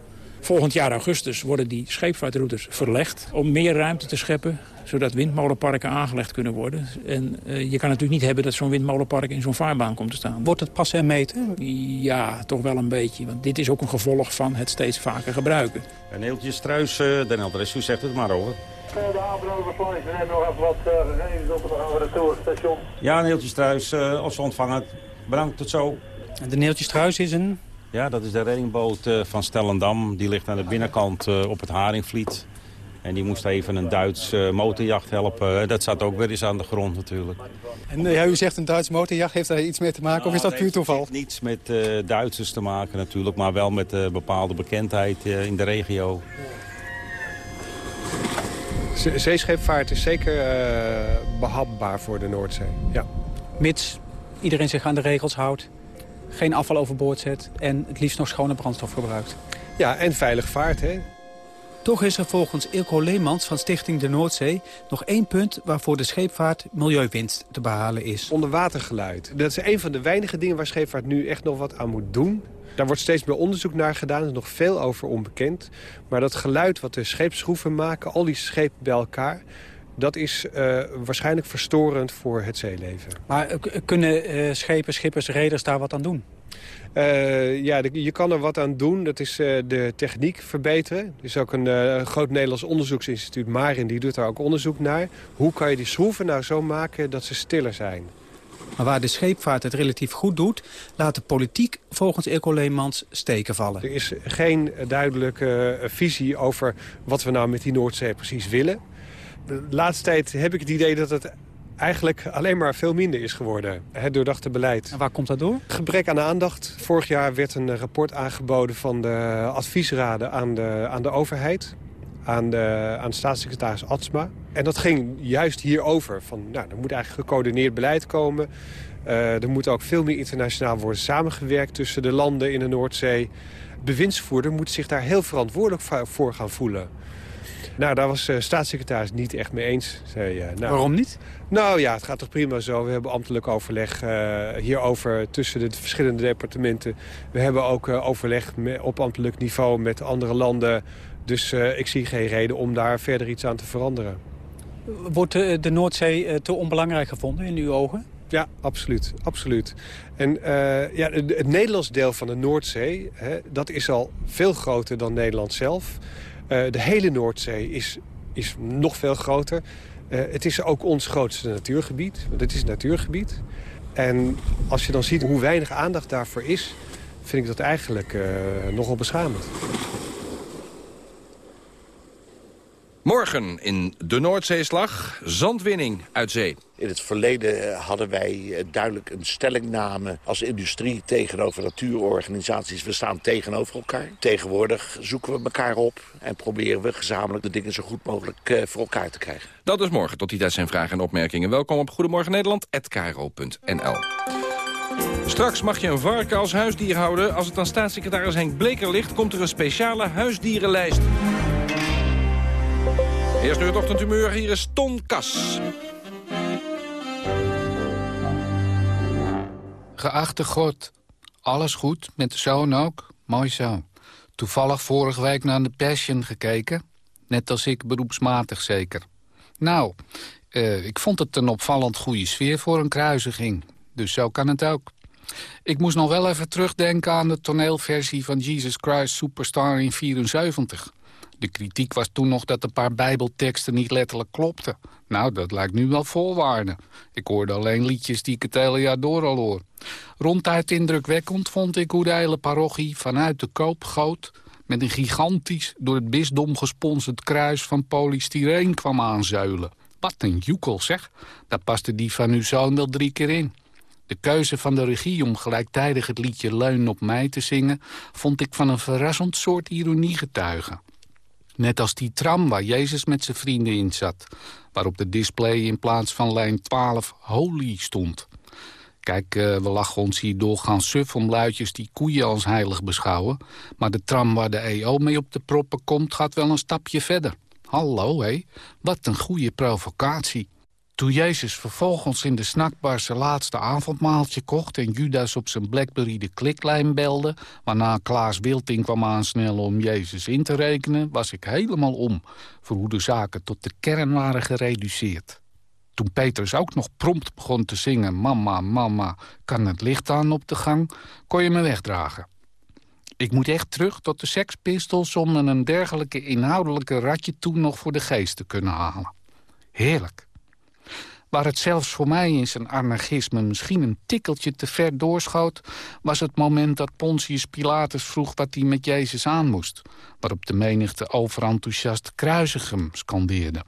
Volgend jaar augustus worden die scheepvaartroutes verlegd... om meer ruimte te scheppen, zodat windmolenparken aangelegd kunnen worden. En uh, je kan natuurlijk niet hebben dat zo'n windmolenpark in zo'n vaarbaan komt te staan. Wordt het passen en meten? Ja, toch wel een beetje. Want dit is ook een gevolg van het steeds vaker gebruiken. En Neeltje Struis, uh, Den Elder, u zegt het maar over. De van is net nog even wat gegevens op het retourstation. Ja, Neeltje Struis, uh, als we ontvangen. Bedankt, tot zo. En de Neeltje Struis is een... Ja, dat is de reddingboot uh, van Stellendam. Die ligt aan de binnenkant uh, op het Haringvliet. En die moest even een Duits uh, motorjacht helpen. Dat zat ook weer eens aan de grond natuurlijk. En ja, u zegt een Duits motorjacht. Heeft daar iets mee te maken nou, of is dat puur toeval? Het heeft niets met Duitsers te maken natuurlijk. Maar wel met bepaalde bekendheid in de regio. Zeescheepvaart is zeker behapbaar voor de Noordzee. Ja. Mits iedereen zich aan de regels houdt geen afval overboord zet en het liefst nog schone brandstof gebruikt. Ja, en veilig vaart, hè? Toch is er volgens Ilko Leemans van Stichting de Noordzee... nog één punt waarvoor de scheepvaart milieuwinst te behalen is. Onderwatergeluid. Dat is een van de weinige dingen waar scheepvaart nu echt nog wat aan moet doen. Daar wordt steeds meer onderzoek naar gedaan. Er is nog veel over onbekend. Maar dat geluid wat de scheepsschroeven maken, al die schepen bij elkaar dat is uh, waarschijnlijk verstorend voor het zeeleven. Maar uh, kunnen uh, schepen, schippers, reders daar wat aan doen? ja, de, je kan er wat aan doen. Dat is de techniek verbeteren. Er is ook een groot Nederlands onderzoeksinstituut, Marin, die doet daar ook onderzoek naar. Hoe kan je die schroeven nou zo maken dat ze stiller zijn? Maar waar de scheepvaart het relatief goed doet... laat de politiek volgens Eco Leemans steken vallen. Er is geen duidelijke visie over wat we nou met die Noordzee precies willen de laatste tijd heb ik het idee dat het eigenlijk alleen maar veel minder is geworden. Het doordachte beleid. En waar komt dat door? Gebrek aan aandacht. Vorig jaar werd een rapport aangeboden van de adviesraden aan de, aan de overheid. Aan de, aan de staatssecretaris Atsma. En dat ging juist hierover. Van, nou, er moet eigenlijk gecoördineerd beleid komen. Uh, er moet ook veel meer internationaal worden samengewerkt tussen de landen in de Noordzee. Bewindsvoerder moet zich daar heel verantwoordelijk voor gaan voelen. Nou, daar was de staatssecretaris niet echt mee eens. Zei, uh, nou, Waarom niet? Nou ja, het gaat toch prima zo. We hebben ambtelijk overleg uh, hierover tussen de verschillende departementen. We hebben ook overleg op ambtelijk niveau met andere landen. Dus ik zie geen reden om daar verder iets aan te veranderen. Wordt de, Noordzee te onbelangrijk gevonden in uw ogen? Ja, absoluut. absoluut. En uh, ja, het, het, Nederlands deel van de Noordzee... Hè, dat is al veel groter dan Nederland zelf. Uh, de hele Noordzee is, is nog veel groter. Uh, het is ook ons grootste natuurgebied. Want het is een natuurgebied. En als je dan ziet hoe weinig aandacht daarvoor is... vind ik dat eigenlijk uh, nogal beschamend. Morgen in de Noordzeeslag, zandwinning uit zee. In het verleden hadden wij duidelijk een stellingname als industrie tegenover natuurorganisaties. We staan tegenover elkaar. Tegenwoordig zoeken we elkaar op en proberen we gezamenlijk de dingen zo goed mogelijk voor elkaar te krijgen. Dat is morgen. Tot die tijd zijn vragen en opmerkingen. Welkom op Goedemorgen Nederland@kro.nl. Straks mag je een varken als huisdier houden. Als het aan staatssecretaris Henk Bleker ligt, komt er een speciale huisdierenlijst. Eerst nu het ochtendhumeur, hier is Ton Kas. Geachte God, alles goed, met de zoon ook? Mooi zo. Toevallig vorige week naar de Passion gekeken. Net als ik, beroepsmatig zeker. Nou, uh, ik vond het een opvallend goede sfeer voor een kruisiging. Dus zo kan het ook. Ik moest nog wel even terugdenken aan de toneelversie van Jesus Christ Superstar in 74. De kritiek was toen nog dat een paar bijbelteksten niet letterlijk klopten. Nou, dat lijkt nu wel voorwaarde. Ik hoorde alleen liedjes die ik het hele jaar door al hoor. Ronduit indrukwekkend vond ik hoe de hele parochie vanuit de koop goot... met een gigantisch, door het bisdom gesponsord kruis van polystyreen kwam aanzuilen. Wat een joekel, zeg. Daar paste die van uw zoon wel drie keer in. De keuze van de regie om gelijktijdig het liedje Leun op mij te zingen... vond ik van een verrassend soort ironie getuigen. Net als die tram waar Jezus met zijn vrienden in zat... waarop de display in plaats van lijn 12 Holy stond. Kijk, uh, we lachen ons hier doorgaans suf om luidjes die koeien als heilig beschouwen... maar de tram waar de EO mee op de proppen komt gaat wel een stapje verder. Hallo, hé. Wat een goede provocatie. Toen Jezus vervolgens in de snackbar zijn laatste avondmaaltje kocht... en Judas op zijn Blackberry de kliklijn belde... waarna Klaas Wilting kwam aansnellen om Jezus in te rekenen... was ik helemaal om voor hoe de zaken tot de kern waren gereduceerd. Toen Petrus ook nog prompt begon te zingen... Mama, mama, kan het licht aan op de gang... kon je me wegdragen. Ik moet echt terug tot de Sex Pistols... om een dergelijke inhoudelijke ratje toen nog voor de geest te kunnen halen. Heerlijk. Waar het zelfs voor mij in zijn anarchisme misschien een tikkeltje te ver doorschoot... was het moment dat Pontius Pilatus vroeg wat hij met Jezus aan moest. Waarop de menigte overenthousiast kruisigem scandeerde.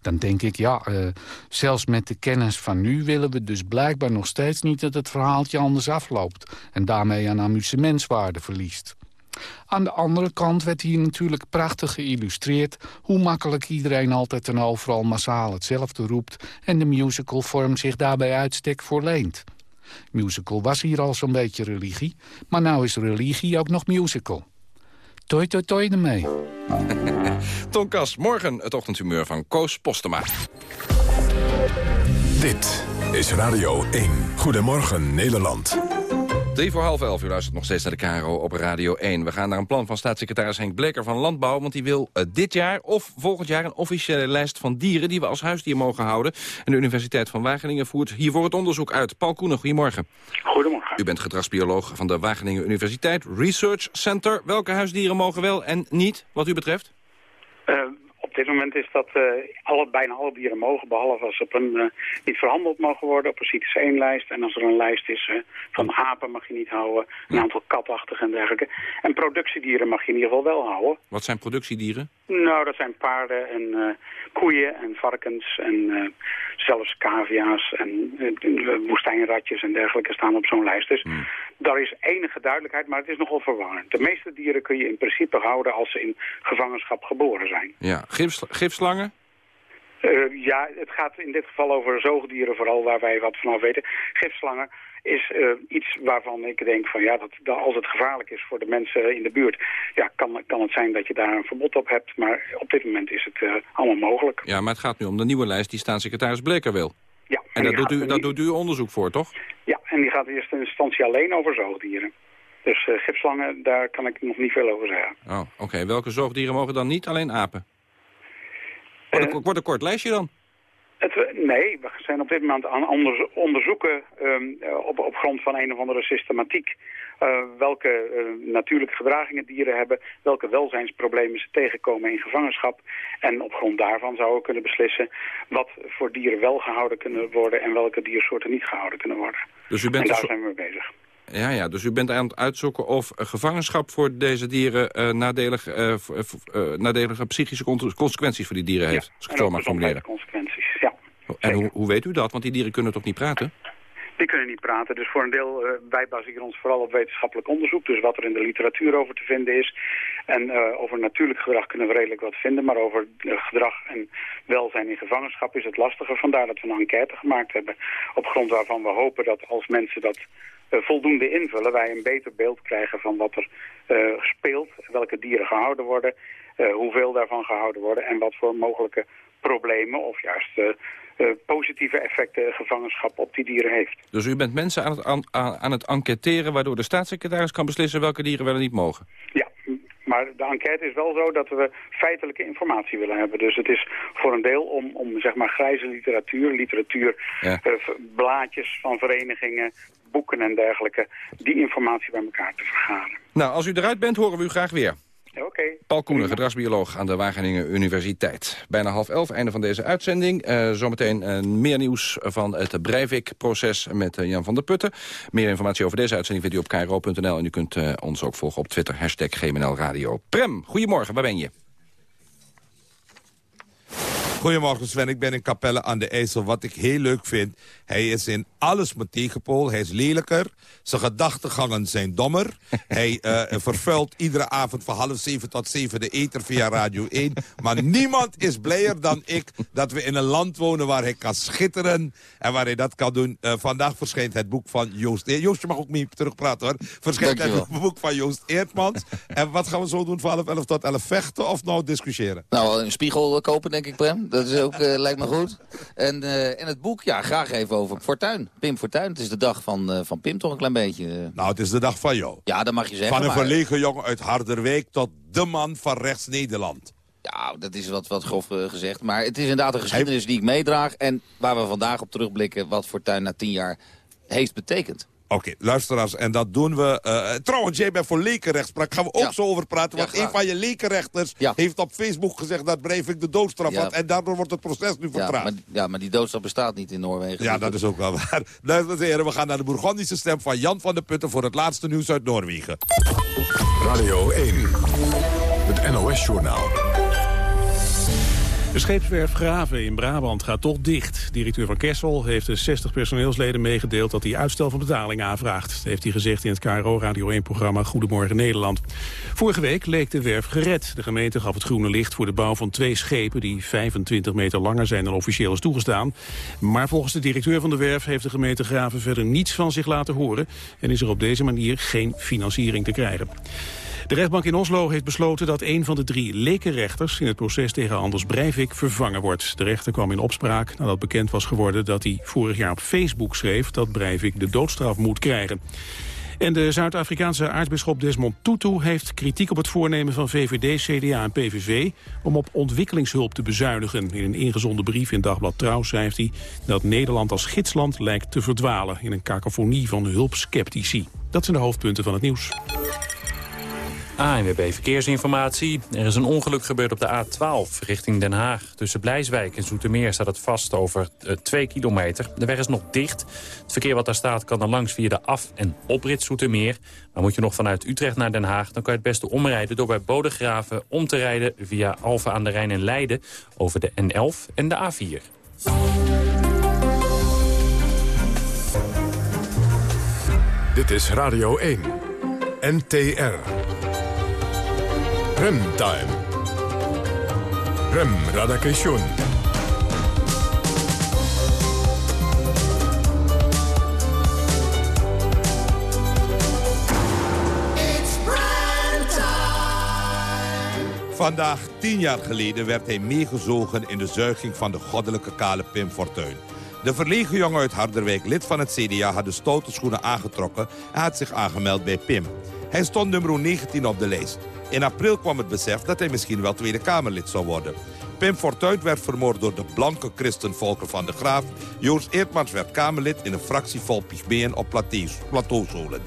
Dan denk ik, ja, uh, zelfs met de kennis van nu willen we dus blijkbaar nog steeds niet dat het verhaaltje anders afloopt... en daarmee aan amusementswaarde verliest. Aan de andere kant werd hier natuurlijk prachtig geïllustreerd... hoe makkelijk iedereen altijd en overal massaal hetzelfde roept... en de musicalvorm zich daarbij uitstek voor leent. Musical was hier al zo'n beetje religie, maar nou is religie ook nog musical. Toi, toi, toi ermee. Tonkas, morgen het ochtendhumeur van Koos Postema. Dit is Radio 1. Goedemorgen Nederland. Drie voor half elf, u luistert nog steeds naar de KRO op Radio 1. We gaan naar een plan van staatssecretaris Henk Bleker van Landbouw... want die wil uh, dit jaar of volgend jaar een officiële lijst van dieren... die we als huisdier mogen houden. En de Universiteit van Wageningen voert hiervoor het onderzoek uit. Paul Koenen, goedemorgen. Goedemorgen. U bent gedragsbioloog van de Wageningen Universiteit Research Center. Welke huisdieren mogen wel en niet, wat u betreft? Uh, op dit moment is dat uh, alle, bijna alle dieren mogen, behalve als ze op een, uh, niet verhandeld mogen worden op een CITES 1 lijst. En als er een lijst is uh, van apen mag je niet houden, een aantal katachtigen en dergelijke. En productiedieren mag je in ieder geval wel houden. Wat zijn productiedieren? Nou, dat zijn paarden en koeien en varkens en zelfs cavia's en woestijnratjes en dergelijke staan op zo'n lijst. Dus hmm. daar is enige duidelijkheid, maar het is nogal verwarrend. De meeste dieren kun je in principe houden als ze in gevangenschap geboren zijn. Ja, gifslangen? Uh, ja, het gaat in dit geval over zoogdieren vooral, waar wij wat vanaf weten. Gifslangen is uh, iets waarvan ik denk van ja, dat, dat, als het gevaarlijk is voor de mensen in de buurt, ja, kan, kan het zijn dat je daar een verbod op hebt. Maar op dit moment is het uh, allemaal mogelijk. Ja, maar het gaat nu om de nieuwe lijst die staatssecretaris Bleker wil. Ja. En, en daar, doet u, daar doet u onderzoek voor, toch? Ja, en die gaat in eerste instantie alleen over zoogdieren. Dus uh, gifslangen, daar kan ik nog niet veel over zeggen. Oh, oké. Welke zoogdieren mogen dan niet? Alleen apen? Wordt een, wordt een kort lijstje dan? Het, nee, we zijn op dit moment aan onder, onderzoeken um, op, op grond van een of andere systematiek... Uh, welke uh, natuurlijke gedragingen dieren hebben, welke welzijnsproblemen ze tegenkomen in gevangenschap. En op grond daarvan zouden we kunnen beslissen wat voor dieren wel gehouden kunnen worden en welke diersoorten niet gehouden kunnen worden. Dus u bent en daar zijn we mee bezig. Ja, ja, dus u bent aan het uitzoeken of gevangenschap voor deze dieren uh, nadelig, nadelige psychische consequenties voor die dieren heeft. Ja, als ik het zo mag formuleren. consequenties. En hoe, hoe weet u dat? Want die dieren kunnen toch niet praten? Die kunnen niet praten, dus voor een deel, uh, wij baseren ons vooral op wetenschappelijk onderzoek. Dus wat er in de literatuur over te vinden is. En uh, over natuurlijk gedrag kunnen we redelijk wat vinden. Maar over gedrag en welzijn in gevangenschap is het lastiger. Vandaar dat we een enquête gemaakt hebben. Op grond waarvan we hopen dat als mensen dat voldoende invullen... wij een beter beeld krijgen van wat er speelt. Welke dieren gehouden worden. hoeveel daarvan gehouden worden. En wat voor mogelijke problemen of juist uh, positieve effecten gevangenschap op die dieren heeft. Dus u bent mensen aan het, aan, aan het enquêteren... waardoor de staatssecretaris kan beslissen welke dieren wel en niet mogen? Ja, maar de enquête is wel zo dat we feitelijke informatie willen hebben. Dus het is voor een deel om, om zeg maar grijze literatuur, literatuur, ja. uh, blaadjes van verenigingen, boeken en dergelijke, die informatie bij elkaar te vergaren. Nou, als u eruit bent, horen we u graag weer. Oké. Paul Koenen, gedragsbioloog aan de Wageningen Universiteit. Bijna half elf, einde van deze uitzending. Eh, zometeen uh, meer nieuws van het Breivik-proces met eh, Jan van der Putten. Meer informatie over deze uitzending vindt u op kro.nl... en u kunt eh, ons ook volgen op Twitter, hashtag GMNL Radio. Prem, goedemorgen, waar ben je? Goedemorgen Sven, ik ben in Capelle aan de IJssel. Wat ik heel leuk vind, hij is in alles mijn tegenpool. Hij is lelijker, zijn gedachtegangen zijn dommer. hij uh, vervuilt iedere avond van half zeven tot zeven de eter via Radio 1. Maar niemand is blijer dan ik dat we in een land wonen waar hij kan schitteren. En waar hij dat kan doen. Uh, vandaag verschijnt het boek van Joost Eer. Joost, je mag ook mee terugpraten hoor. Verschijnt het boek van Joost Eertmans. en wat gaan we zo doen van half elf tot elf vechten of nou discussiëren? Nou, een spiegel kopen denk ik, Prem. Dat is ook, uh, lijkt me goed. En, uh, en het boek, ja, graag even over Fortuin. Pim Fortuin. Het is de dag van, uh, van Pim toch een klein beetje. Nou, het is de dag van jou. Ja, dat mag je zeggen. Van een maar... verlegen jongen uit Harderwijk tot de man van rechts Nederland. Ja, dat is wat, wat grof gezegd. Maar het is inderdaad een geschiedenis die ik meedraag. En waar we vandaag op terugblikken wat Fortuin na tien jaar heeft betekend. Oké, okay, luisteraars, en dat doen we... Uh, trouwens, jij bent voor lekenrechtspraak. Gaan we ook ja. zo over praten. Want ja, een van je lekenrechters ja. heeft op Facebook gezegd... dat Breivik de doodstraf had. En daardoor wordt het proces nu vertraagd. Maar, ja, maar die doodstraf bestaat niet in Noorwegen. Ja, dat is ook wel waar. En heren, we gaan naar de Bourgondische stem van Jan van der Putten... voor het laatste nieuws uit Noorwegen. Radio 1, het NOS-journaal. De scheepswerf Graven in Brabant gaat toch dicht. Directeur van Kessel heeft de 60 personeelsleden meegedeeld... dat hij uitstel van betaling aanvraagt. Dat heeft hij gezegd in het KRO Radio 1-programma Goedemorgen Nederland. Vorige week leek de werf gered. De gemeente gaf het groene licht voor de bouw van twee schepen... die 25 meter langer zijn dan officieel is toegestaan. Maar volgens de directeur van de werf heeft de gemeente Graven... verder niets van zich laten horen... en is er op deze manier geen financiering te krijgen. De rechtbank in Oslo heeft besloten dat een van de drie lekenrechters in het proces tegen Anders Breivik vervangen wordt. De rechter kwam in opspraak nadat bekend was geworden dat hij vorig jaar op Facebook schreef dat Breivik de doodstraf moet krijgen. En de Zuid-Afrikaanse aartsbisschop Desmond Tutu heeft kritiek op het voornemen van VVD, CDA en PVV om op ontwikkelingshulp te bezuinigen. In een ingezonden brief in Dagblad Trouw schrijft hij dat Nederland als gidsland lijkt te verdwalen in een kakofonie van hulpsceptici. Dat zijn de hoofdpunten van het nieuws. ANWB Verkeersinformatie. Er is een ongeluk gebeurd op de A12 richting Den Haag. Tussen Blijswijk en Zoetermeer staat het vast over 2 kilometer. De weg is nog dicht. Het verkeer wat daar staat kan dan langs via de af- en oprit Zoetermeer. Maar moet je nog vanuit Utrecht naar Den Haag... dan kan je het beste omrijden door bij Bodegraven om te rijden... via Alphen aan de Rijn en Leiden over de N11 en de A4. Dit is Radio 1. NTR. Remtime. Rem Radakation. Vandaag, tien jaar geleden, werd hij meegezogen in de zuiging van de goddelijke kale Pim Fortuyn. De verlegen jongen uit Harderwijk, lid van het CDA, had de stoute schoenen aangetrokken en had zich aangemeld bij Pim. Hij stond nummer 19 op de lijst. In april kwam het besef dat hij misschien wel Tweede Kamerlid zou worden. Pim Fortuyn werd vermoord door de blanke christen Volker van de Graaf. Joost Eertmans werd Kamerlid in een fractie vol Pygmeeën op plateauzolen.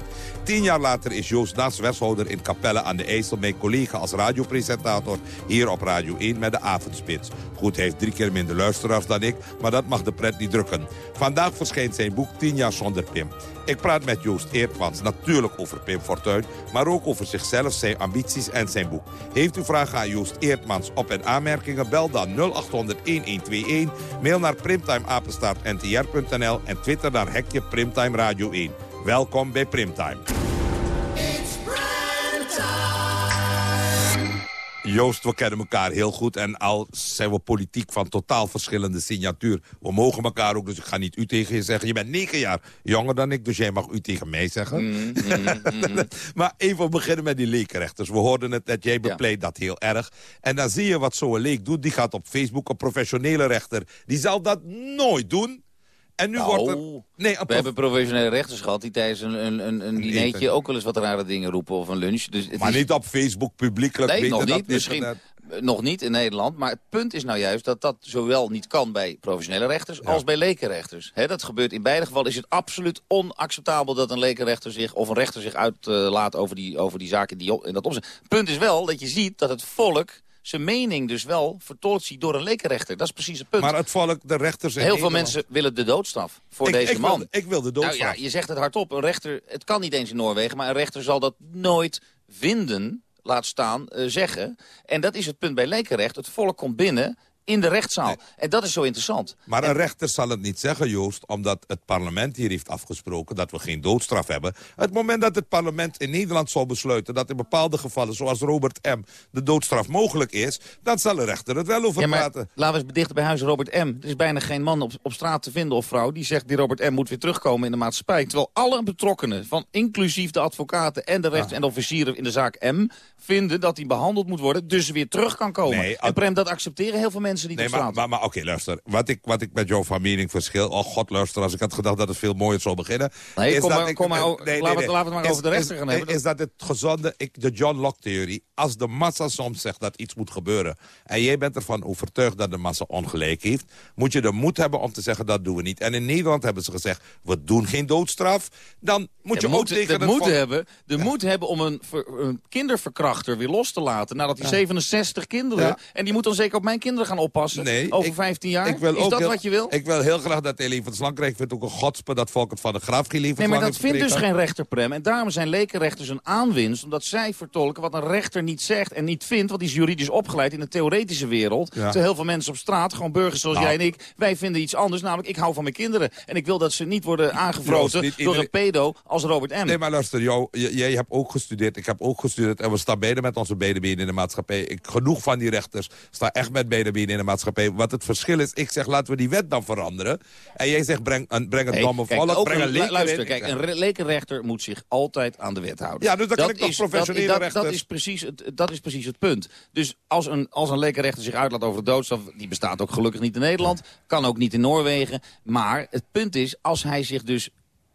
Tien jaar later is Joost naast wethouder in Capelle aan de IJssel... mijn collega als radiopresentator hier op Radio 1 met de avondspits. Goed, hij heeft drie keer minder luisteraars dan ik, maar dat mag de pret niet drukken. Vandaag verschijnt zijn boek 10 jaar zonder Pim. Ik praat met Joost Eertmans natuurlijk over Pim Fortuyn... maar ook over zichzelf, zijn ambities en zijn boek. Heeft u vragen aan Joost Eertmans op- en aanmerkingen... bel dan 0800-1121, mail naar primtimeapenstaartntr.nl... en twitter naar hekje Primtime Radio 1. Welkom bij Primtime. Joost, we kennen elkaar heel goed en al zijn we politiek van totaal verschillende signatuur. We mogen elkaar ook, dus ik ga niet u tegen je zeggen. Je bent negen jaar jonger dan ik, dus jij mag u tegen mij zeggen. Mm, mm, mm. maar even beginnen met die leekrechters. We hoorden het dat jij bepleit dat heel erg. En dan zie je wat zo'n leek doet. Die gaat op Facebook, een professionele rechter. Die zal dat nooit doen. En nu nou, wordt er... Nee, we hebben professionele rechters gehad die tijdens een, een, een, een dinertje ook wel eens wat rare dingen roepen of een lunch. Dus het maar is... niet op Facebook publiekelijk. Nee, nog dat niet. Misschien, Eh, nog niet in Nederland, maar het punt is nou juist dat dat zowel niet kan bij professionele rechters als bij lekenrechters. Hè, dat gebeurt in beide gevallen. Is het absoluut onacceptabel dat een lekenrechter zich of een rechter zich uitlaat over, die, over die zaken die in dat opzicht. Het punt is wel dat je ziet dat het volk zijn mening dus wel vertolkt door een lekenrechter. Dat is precies het punt. Maar het volk, de rechters... in Heel veel mensen willen de doodstraf voor Ik- deze ik wil- man. ik wil de doodstraf. Nou ja, je zegt het hardop. Een rechter, het kan niet eens in Noorwegen, maar een rechter zal dat nooit vinden, laat staan, eh, zeggen. En dat is het punt bij lekenrecht. Het volk komt binnen in de rechtszaal. En dat is zo interessant. Maar een rechter zal het niet zeggen, Joost, omdat het parlement hier heeft afgesproken dat we geen doodstraf hebben. Het moment dat het parlement in Nederland zal besluiten dat in bepaalde gevallen, zoals Robert M., de doodstraf mogelijk is, dan zal een rechter het wel over Ja, maar praten. laten we eens dichter bij huis Robert M. Er is bijna geen man op, op straat te vinden of vrouw die zegt... die Robert M. moet weer terugkomen in de maatschappij. Terwijl alle betrokkenen, van inclusief de advocaten en de rechts- en de officieren in de zaak M... vinden dat hij behandeld moet worden, dus weer terug kan komen. Nee, en Prem, dat accepteren heel veel mensen niet Nee, op maar, straat. maar, maar oké, luister. Wat ik, wat ik met jou van mening verschil... Oh god, luister, als ik had gedacht dat het veel mooier zou beginnen... Nee, is kom dat maar- ik- kom maar nee, o- nee, laten we- het maar Is- over de is- gaan hebben. Is dat het gezonde... Ik, de John Locke-theorie. Als de massa soms zegt dat iets moet gebeuren... en jij bent ervan overtuigd dat de massa ongelijk heeft... moet je de moed hebben om te zeggen dat doen we niet. En in Nederland hebben ze gezegd... we doen geen doodstraf. Dan moet je ook tegen de moed hebben, de moed hebben om een, ver- een kinderverkrachter weer los te laten... nadat hij 67 kinderen... Ja. en die moet dan zeker op mijn kinderen gaan oppassen Nee, over ik- 15 jaar. Ik wil is ook dat heel- wat je wil? Ik wil heel graag dat hij levenslang krijgt. Ik vind het ook een godspe dat volk het van de graaf geen Nee, maar dat vindt dus geen rechterprem. En daarom zijn lekenrechters een aanwinst, omdat zij vertolken wat een rechter niet zegt en niet vindt, want die is juridisch opgeleid in de theoretische wereld. Ja. Terwijl heel veel mensen op straat, gewoon burgers zoals Nou. jij en ik, wij vinden iets anders, namelijk ik hou van mijn kinderen. En ik wil dat ze niet worden aangevroten door een pedo als Robert M. Nee, maar luister, jou, jij hebt ook gestudeerd, ik heb ook gestudeerd... en we staan beide met onze beide benen in de maatschappij. Ik, genoeg van die rechters staan echt met beide benen in de maatschappij. Wat het verschil is, ik zeg laten we die wet dan veranderen. En jij zegt breng, een, breng het domme kijk, volk, breng een een- leker luister, in. kijk, een re- lekenrechter moet zich altijd aan de wet houden. Ja, dus dan kan ik toch professionele dat, Dat is, precies het, dat is precies het punt. Dus als een, als een lekenrechter zich uitlaat over de doodstraf... die bestaat ook gelukkig niet in Nederland, kan ook niet in Noorwegen. Maar het punt is, als hij zich dus...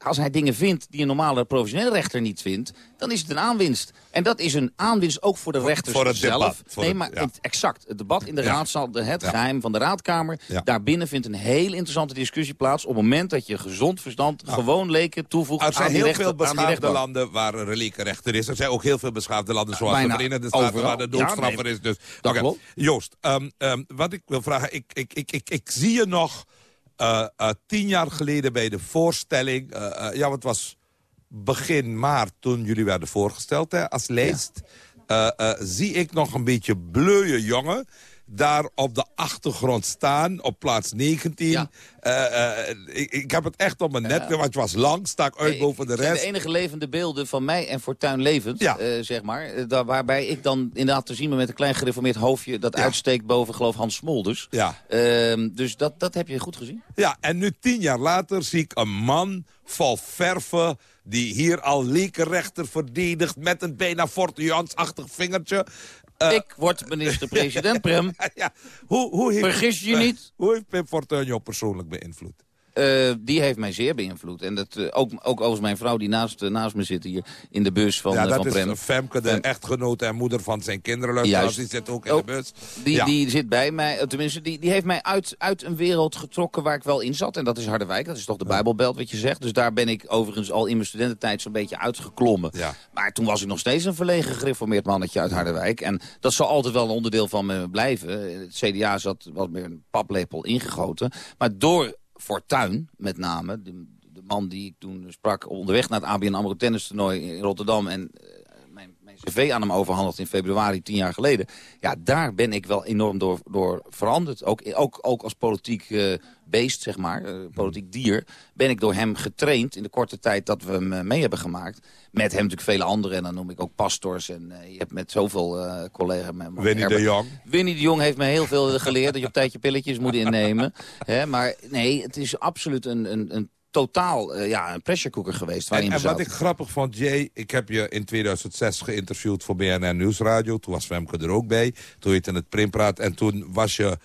Als hij dingen vindt die een normale professionele rechter niet vindt... dan is het een aanwinst. En dat is een aanwinst ook voor de rechters voor het zelf. debat, voor nee, het- maar ja. exact. Het debat in de raadzaal, het geheim van de raadkamer... Daarbinnen vindt een hele interessante discussie plaats... op het moment dat je gezond verstand gewoon leken toevoegt Er zijn aan die heel veel aan beschaafde landen waar een rechter is. Er zijn ook heel veel beschaafde landen zoals Bijna de Verenigde Staten overal. waar de doodstraf Ja, er nee, is. Dus, dat. Joost, ehm, ehm, wat ik wil vragen. Ik, ik, ik, ik, ik zie je nog eh, eh, tien jaar geleden bij de voorstelling. eh, ja, wat was begin maart toen jullie werden voorgesteld hè, als lijst. Eh, eh, zie ik nog een beetje bleuwe jongen daar op de achtergrond staan, op plaats 19. Eh, ik, ik heb het echt op mijn net, want het was lang, stak uit boven de Het zijn rest. de enige levende beelden van mij en Fortuin Levend, zeg maar. Daar, waarbij ik dan inderdaad te zien ben met een klein gereformeerd hoofdje... dat uitsteekt boven, geloof Hans Smolders. Ja. Ehm, dus dat, dat heb je goed gezien. Ja, en nu tien jaar later zie ik een man vol verven... die hier al lekenrechter verdedigt met een bijna Fortuans-achtig vingertje. Eh, ik word minister-president, Prem. ja, hoe, hoe heeft, Vergis je eh, niet. hoe heeft Pim Fortuyn jou persoonlijk beïnvloed? Eh, die heeft mij zeer beïnvloed. En dat, eh, ook, ook overigens mijn vrouw die naast, eh, naast me zit hier in de bus van, ja, dat van is Prem. Femke, de Fem- echtgenote en moeder van zijn kinderen. Luisteraars. Die zit ook in Ook de bus. Die, Ja. die zit bij mij, tenminste, die, die heeft mij uit, uit een wereld getrokken waar ik wel in zat. En dat is Harderwijk, dat is toch de Bijbelbelt wat je zegt. Dus daar ben ik overigens al in mijn studententijd zo'n beetje uitgeklommen. Ja. Maar toen was ik nog steeds een verlegen gereformeerd mannetje uit Harderwijk. En dat zal altijd wel een onderdeel van me blijven. Het CDA zat wat meer een paplepel ingegoten. Maar door Fortuin, met name, de, man die ik toen sprak onderweg naar het ABN AMRO tennistoernooi in Rotterdam... en eh, mijn, mijn cv aan hem overhandigd in februari tien jaar geleden... ja, daar ben ik wel enorm door, door veranderd. Ook, ook, ook als politiek eh, beest, zeg maar, eh, politiek dier... ben ik door hem getraind in de korte tijd dat we hem eh, mee hebben gemaakt. Met hem natuurlijk vele anderen. En dan noem ik ook pastors. En eh, je hebt met zoveel collega's... met- Winnie de Jong. Winnie de Jong heeft me heel veel geleerd... dat je op tijd je pilletjes moet innemen. Hè, maar nee, het is absoluut een, een, een totaal ja, een pressure cooker geweest waarin En, en wat ik grappig vond, Jay, ik heb je in 2006 geïnterviewd voor BNN Nieuwsradio. Toen was Femke er ook bij. Toen heette het Primpraat en toen was je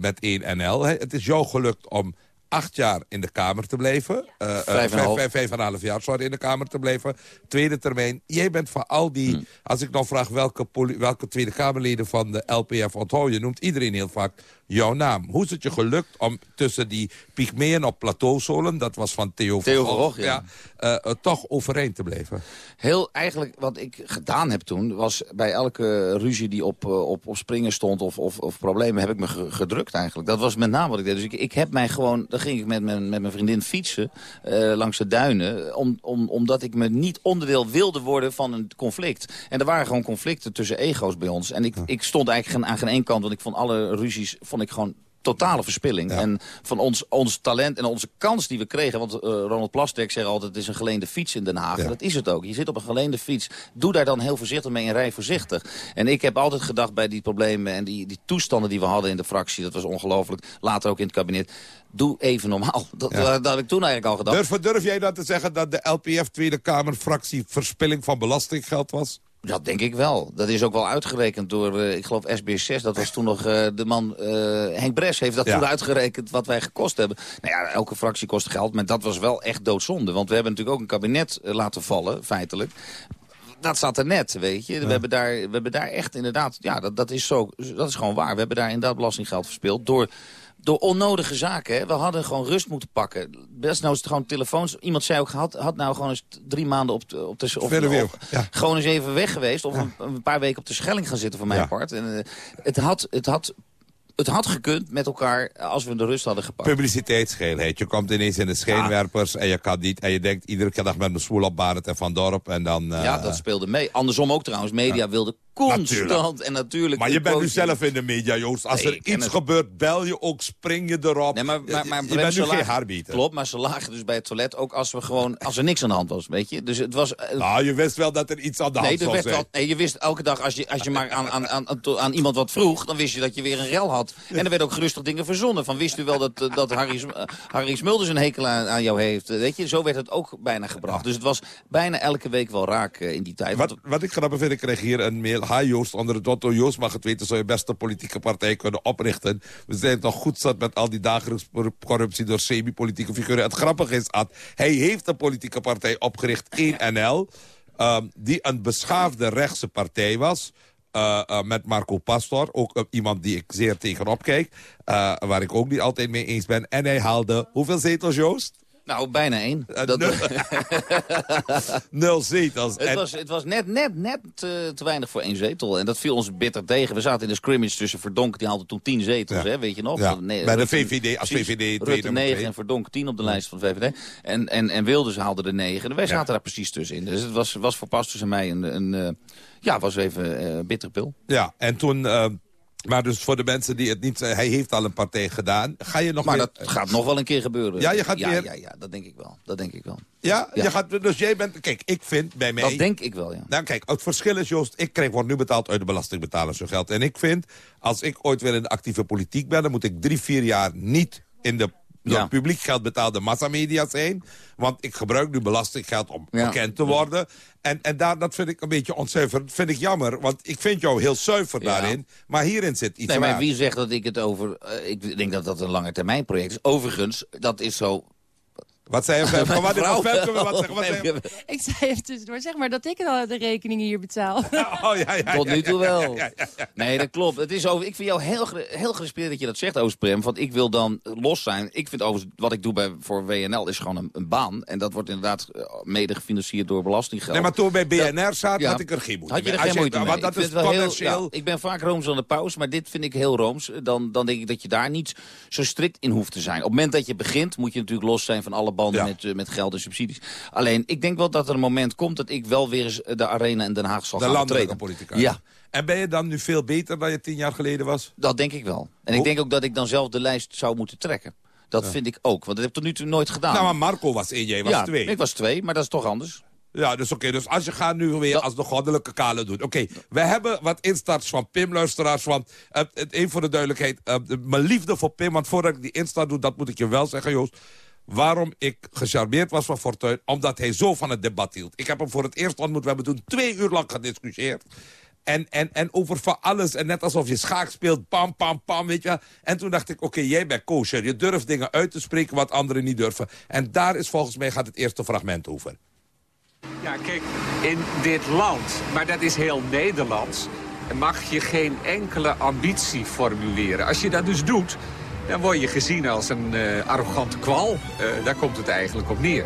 met 1NL. Hè. Het is jou gelukt om acht jaar in de Kamer te blijven. Uh, Vijf en een half. vijf, vijf en een half jaar, sorry, in de Kamer te blijven. Tweede termijn. Jij bent van al die... Hmm. Als ik nou vraag welke, welke Tweede Kamerleden van de LPF onthoud je... noemt iedereen heel vaak jouw naam. Hoe is het je gelukt om tussen die pygmeeën op plateauzolen... dat was van Theo, Theo van Gogh, ja. eh, eh, toch overeind te blijven? Heel eigenlijk, wat ik gedaan heb toen, was bij elke ruzie die op, eh, op, op springen stond of, of, of problemen, heb ik me ge- gedrukt eigenlijk. Dat was met name wat ik deed. Dus ik, ik heb mij gewoon, ging ik met mijn, met mijn vriendin fietsen eh, langs de duinen, om, om, omdat ik me niet onderdeel wilde worden van een conflict. En er waren gewoon conflicten tussen ego's bij ons. En ik, ik stond eigenlijk aan geen één kant, want ik vond alle ruzies, vond ik gewoon totale verspilling. En van ons, ons talent en onze kans die we kregen... want eh, Ronald Plasterk zegt altijd... het is een geleende fiets in Den Haag. Dat is het ook. Je zit op een geleende fiets. Doe daar dan heel voorzichtig mee en rij voorzichtig. En ik heb altijd gedacht bij die problemen... en die, die toestanden die we hadden in de fractie... dat was ongelooflijk. Later ook in het kabinet. Doe even normaal. Dat, dat had ik toen eigenlijk al gedacht. Durf, durf jij dat te zeggen dat de LPF Tweede Kamerfractie... verspilling van belastinggeld was? Dat denk ik wel. Dat is ook wel uitgerekend door, eh, ik geloof, SBS6. Dat was toen nog eh, de man, eh, Henk Bres heeft dat Ja. toen uitgerekend wat wij gekost hebben. Nou ja, elke fractie kost geld, maar dat was wel echt doodzonde. Want we hebben natuurlijk ook een kabinet laten vallen, feitelijk. Dat zat er net, weet je. We, hebben daar, we hebben daar echt inderdaad, ja, dat, dat, is zo, dat is gewoon waar. We hebben daar inderdaad belastinggeld verspeeld door... Door onnodige zaken. Hè. We hadden gewoon rust moeten pakken. Best nou is het gewoon telefoons. Iemand zei ook, had, had nou gewoon eens drie maanden op de... Op de of, Verder weer, of- ja. Gewoon eens even weg geweest. Of een, een paar weken op de Schelling gaan zitten voor mijn Ja. part. En, eh, het, had, het, had, het had gekund met elkaar als we de rust hadden gepakt. Publiciteitsgeelheid. Je komt ineens in de schijnwerpers en je kan niet... en je denkt iedere dag met mijn smoel op Barend en Van Dorp en dan... eh, ja, dat speelde mee. Andersom ook trouwens. Media wilde constant Natuurlijk. en natuurlijk... Maar je bent nu zelf in de media, Joost. Als Nee, er iets het. gebeurt, bel je ook, spring je erop. Nee, maar, maar, maar je bent nu geen haarbieter. Klopt, maar ze lagen dus bij het toilet ook als, we gewoon, als er niks aan de hand was, weet je. Dus het was... eh, Nou, je wist wel dat er iets aan de hand nee, werd wel, nee, je wist elke dag, als je, als je maar aan, aan, aan, aan, iemand wat vroeg... dan wist je dat je weer een rel had. En er werden ook gerustig dingen verzonnen. Van, wist u wel dat, eh, dat Harry, Sm- eh, Harry Smulders een hekel aan, aan jou heeft? Weet je, zo werd het ook bijna gebracht. Dus het was bijna elke week wel raak in die tijd. Wat, wat ik grappig vind, ik kreeg hier een mail. Hi Joost, onder het motto Joost mag het weten... zou je best een politieke partij kunnen oprichten. We zijn toch goed zat met al die dagelijks corruptie door semi-politieke figuren. Het grappige is, Ad, hij heeft een politieke partij opgericht, 1NL... ehm, die een beschaafde rechtse partij was... eh, eh, met Marco Pastor, ook eh, iemand die ik zeer tegenop kijk... waar ik ook niet altijd mee eens ben. En hij haalde, hoeveel zetels, Joost? Nou, bijna één. Eh, Dat, nul. Nul zetels. Het En- was, het was net, net, net te, te weinig voor één zetel. En dat viel ons bitter tegen. We zaten in de scrimmage tussen Verdonk, die haalde toen tien zetels, Ja. hè, weet je nog? Ja, Nee, bij de VVD, als precies, VVD Rutte nummer 9 twee. en Verdonk 10 op de lijst van de VVD. En, en, en Wilders haalde de 9. Wij zaten daar precies tussenin. Dus het was, was voor Pastors en mij een, een eh, ja, was even eh, een bittere pil. Ja, en toen... eh, maar dus voor de mensen die het niet... hij heeft al een partij gedaan. Ga je nog Maar weer- dat gaat nog wel een keer gebeuren. Ja, je gaat ja, weer- Ja, ja, dat denk ik wel. Dat denk ik wel. Ja, Ja. Je gaat, dus jij bent... Kijk, ik vind bij mij... Dat denk ik wel, ja. Nou, kijk, het verschil is, Joost... Ik krijg, word nu betaald uit de belastingbetalers zo geld. En ik vind, als ik ooit weer in de actieve politiek ben... dan moet ik drie, vier jaar niet in de Ja. publiek geld betaalde massamedia zijn. Want ik gebruik nu belastinggeld om Ja. bekend te worden. En, en daar, dat vind ik een beetje onzuiver. Dat vind ik jammer, want ik vind jou heel zuiver Ja. daarin. Maar hierin zit iets Nee, maar wie zegt dat ik het over... eh, ik denk dat dat een lange termijn project is. Overigens, dat is zo... Wat zei je, Femke? Wat, Vrouw- Femke, wat, zeg- wat zei? Ik zei even tussendoor, zeg maar dat ik al de rekeningen hier betaal. Oh, ja, ja, Tot nu toe ja, wel. ja, ja, ja. Nee, dat klopt. Het is over, ik vind jou heel, heel gerespekteerd dat je dat zegt, Oostprem. Want ik wil dan los zijn. Ik vind overigens, wat ik doe bij, voor WNL is gewoon een, een baan. En dat wordt inderdaad eh, mede gefinancierd door belastinggeld. Nee, maar toen bij BNR zat, Ja. had ik er geen moeite Had je er geen moeite mee? Want dat Ik is wel heel- ik ben vaak rooms aan de paus, maar dit vind ik heel rooms. Dan, dan denk ik dat je daar niet zo strikt in hoeft te zijn. Op het moment dat je begint, moet je natuurlijk los zijn van alle banden Ja. met, eh, met geld en subsidies. Alleen, ik denk wel dat er een moment komt dat ik wel weer eens eh, de arena in Den Haag zal De gaan landelijke politica. Ja, En ben je dan nu veel beter dan je tien jaar geleden was? dat denk ik wel. En ik denk ook dat ik dan zelf de lijst zou moeten trekken. Dat vind ik ook, want dat heb ik tot nu toe nooit gedaan. Nou, maar Marco was één, jij was ja, twee. ik was twee, maar dat is toch anders. Ja, dus oké. dus als je gaat nu weer als de goddelijke kale doet. Oké, we hebben wat instarts van Pim, luisteraars. Want uh, het, even voor de duidelijkheid. de- mijn liefde voor Pim, want voordat ik die instart doe, dat moet ik je wel zeggen, Joost. Waarom ik gecharmeerd was van Fortuyn, omdat hij zo van het debat hield. Ik heb hem voor het eerst ontmoet, we hebben toen twee uur lang gediscussieerd. En, en, en over van alles. En net alsof je schaak speelt. Pam, pam, pam, weet je wel. En toen dacht ik, oké, jij bent kosher. Je durft dingen uit te spreken wat anderen niet durven. En daar is volgens mij gaat het eerste fragment over. Ja, kijk, in dit land, maar dat is heel Nederlands... mag je geen enkele ambitie formuleren. Als je dat dus doet, dan word je gezien als een uh, arrogante kwal. Uh, daar komt het eigenlijk op neer.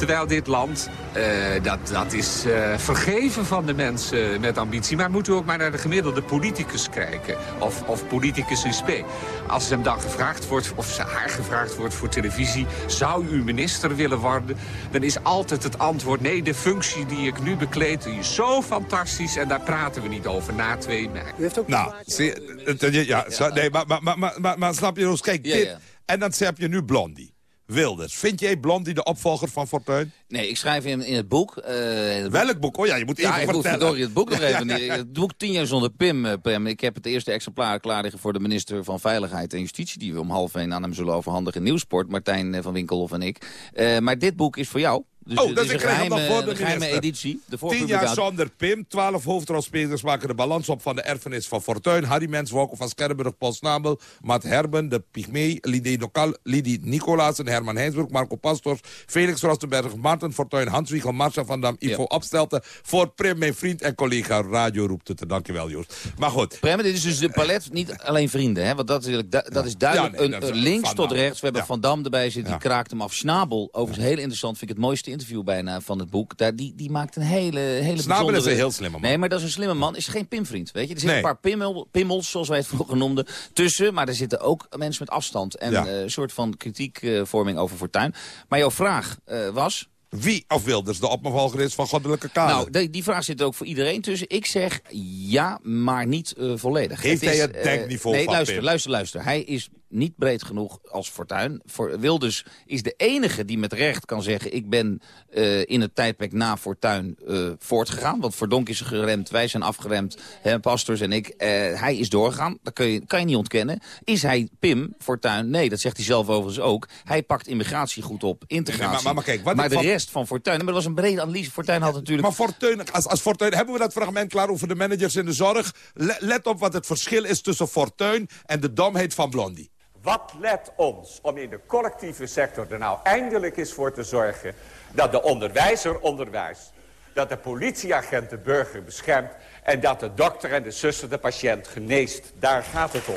Terwijl dit land, uh, dat, dat is vergeven van de mensen met ambitie. Maar moeten we ook maar naar de gemiddelde politicus kijken. Of, of politicus in spe. Als hem dan gevraagd wordt, of ze haar gevraagd wordt voor televisie... zou u minister willen worden? Dan is altijd het antwoord... nee, de functie die ik nu bekleed is zo fantastisch... en daar praten we niet over na 2 mei. U heeft ook nou, zie, ja, nee, maar, maar, maar, maar, maar snap je, dus kijk, Ja, dit, ja. en dan heb je nu Blondie. Wilders. Vind jij Blondie de opvolger van Fortuyn? Nee, ik schrijf in, in het boek... eh, Welk boek? Oh ja, je moet even ja, ik moet vertellen. verdorie het boek nog even. ja, ja. Het boek 10 jaar zonder Pim, eh, Prem. Ik heb het eerste exemplaar klaar liggen voor de minister van Veiligheid en Justitie... die we om half één aan hem zullen overhandigen in Nieuwsport. Martijn eh, van Winkelhoff en ik. Eh, maar dit boek is voor jou. Dus, oh, dus is ik een krijg hem geheime, nog voor de geheime editie. De Tien jaar zonder Pim. Twaalf hoofdrolspelers maken de balans op van de erfenis van Fortuyn. Harry Mens, Wouter van Scherrenburg, Paul Snabel, Matt Herben, de Pygmee, Lidie, Nokal, Lidie Nicolaas, Herman Heinsbroek, Marco Pastors, Felix Rostenberg, Maarten Fortuyn, Hans Wiegel, Marcia van Dam, Ivo Opstelten. Voor Prim, mijn vriend en collega Radio roept het. Dankjewel, Joost. Maar goed. Prem, dit is dus de palet, niet alleen vrienden. Hè? Want dat is, dat is duidelijk Ja, nee, een, dat is een links tot rechts. We hebben Ja. Van Dam erbij zitten, Ja. die kraakt hem af. Snabel, overigens heel interessant, vind ik het mooiste interview bijna van het boek. Daar, die, die maakt een hele, hele Snabel is een heel slimme man. Nee, maar dat is een slimme man. Is geen pimvriend, weet je. Er zitten Nee. een paar pimmel, pimmels, zoals wij het vroeger noemden, tussen. Maar er zitten ook mensen met afstand. En Ja. eh, een soort van kritiekvorming over Fortuin. Maar jouw vraag eh, was... Wie of Wilders de is van Goddelijke Kamer? Nou, die, die vraag zit er ook voor iedereen tussen. Ik zeg ja, maar niet eh, volledig. Heeft Het hij is, het eh, denkniveau nee, van luister, Pim? luister, luister. Hij is niet breed genoeg als Fortuyn. Voor Wilders is de enige die met recht kan zeggen... ik ben eh, in het tijdperk na Fortuyn eh, voortgegaan. Want Verdonk is geremd, wij zijn afgeremd, hè, Pastors en ik. Eh, hij is doorgegaan, dat kun je, kan je niet ontkennen. Is hij Pim, Fortuyn? Nee, dat zegt hij zelf overigens ook. Hij pakt immigratie goed op, integratie. Nee, nee, maar- maar kijk, wat maar de van- rest van Fortuyn... Maar dat was een brede analyse. Fortuyn had natuurlijk... Maar Fortuyn, als, als Fortuyn, hebben we dat fragment klaar over de managers in de zorg? Le- let op wat het verschil is tussen Fortuyn en de domheid van Blondie. Wat let ons om in de collectieve sector er nou eindelijk eens voor te zorgen... dat de onderwijzer onderwijst, dat de politieagent de burger beschermt... en dat de dokter en de zuster de patiënt geneest. Daar gaat het om.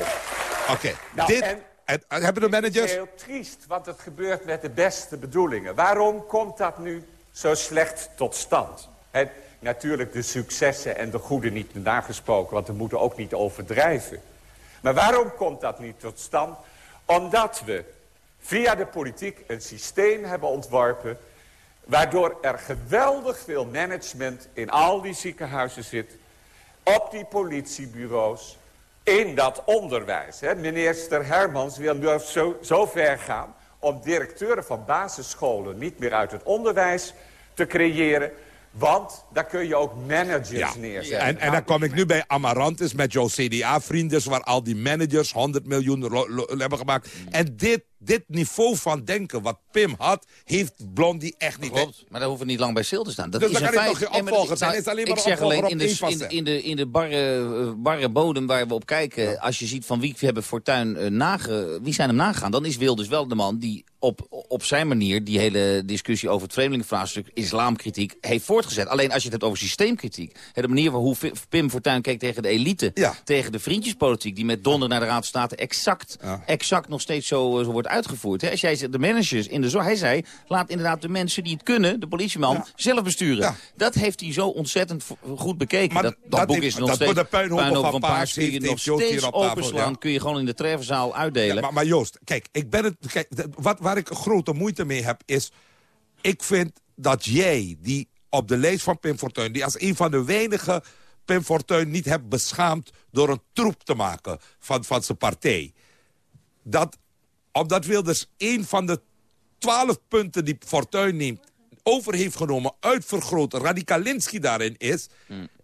Oké, Nou, dit... en- en- en hebben de managers... Het is heel triest, want het gebeurt met de beste bedoelingen. Waarom komt dat nu zo slecht tot stand? Hè, natuurlijk de successen en de goede niet nagesproken... want we moeten ook niet overdrijven. Maar waarom komt dat niet tot stand? Omdat we via de politiek een systeem hebben ontworpen... waardoor er geweldig veel management in al die ziekenhuizen zit... op die politiebureaus, in dat onderwijs. Hè. Minister Hermans wil nu zo, zo ver gaan om directeuren van basisscholen niet meer uit het onderwijs te creëren. Want daar kun je ook managers neerzetten. En, en dan kom ik nu bij Amarantis met jouw CDA-vrienden... waar al die managers 100 miljoen hebben gemaakt. En dit, dit niveau van denken wat Pim had, heeft Blondie echt niet. Klopt, maar daar hoeven we niet lang bij stil te staan. Dat Dus is een kan feit. geen opvolger dat- zijn? Is alleen maar ik zeg alleen in de, in, de, in de barre, eh, barre bodem waar we op kijken... als je ziet van wie hebben Fortuyn eh, nage, wie zijn hem nagegaan... dan is Wilders wel de man die op, op zijn manier... die hele discussie over het vreemdelingenvraagstuk... islamkritiek heeft voortgezet. Alleen als je het hebt over systeemkritiek... hè, de manier waarop hoe Pim Fortuyn keek tegen de elite... tegen de vriendjespolitiek die met donder naar de Raad van State... exact, exact nog steeds zo, eh, zo wordt uitgevoerd. Hè. Als jij zegt, de managers in de zorg... hij zei, laat inderdaad de mensen die het kunnen... de politieman, zelf besturen. Dat heeft hij zo ontzettend goed bekeken. dat, dat, dat boek heeft- is nog dat steeds... voor de puinhopen van Paars kun je nog steeds openslaan. ja. Kun je gewoon in de treffenzaal uitdelen. Ja, maar, maar Joost, kijk, ik ben het, kijk wat, waar ik grote moeite mee heb is... ik vind dat jij, die op de lijst van Pim Fortuyn... die als een van de weinige Pim Fortuyn niet hebt beschaamd... door een troep te maken van, van zijn partij... dat omdat Wilders een van de twaalf punten die Fortuyn neemt... over heeft genomen, uitvergroot, Radikalinski daarin is...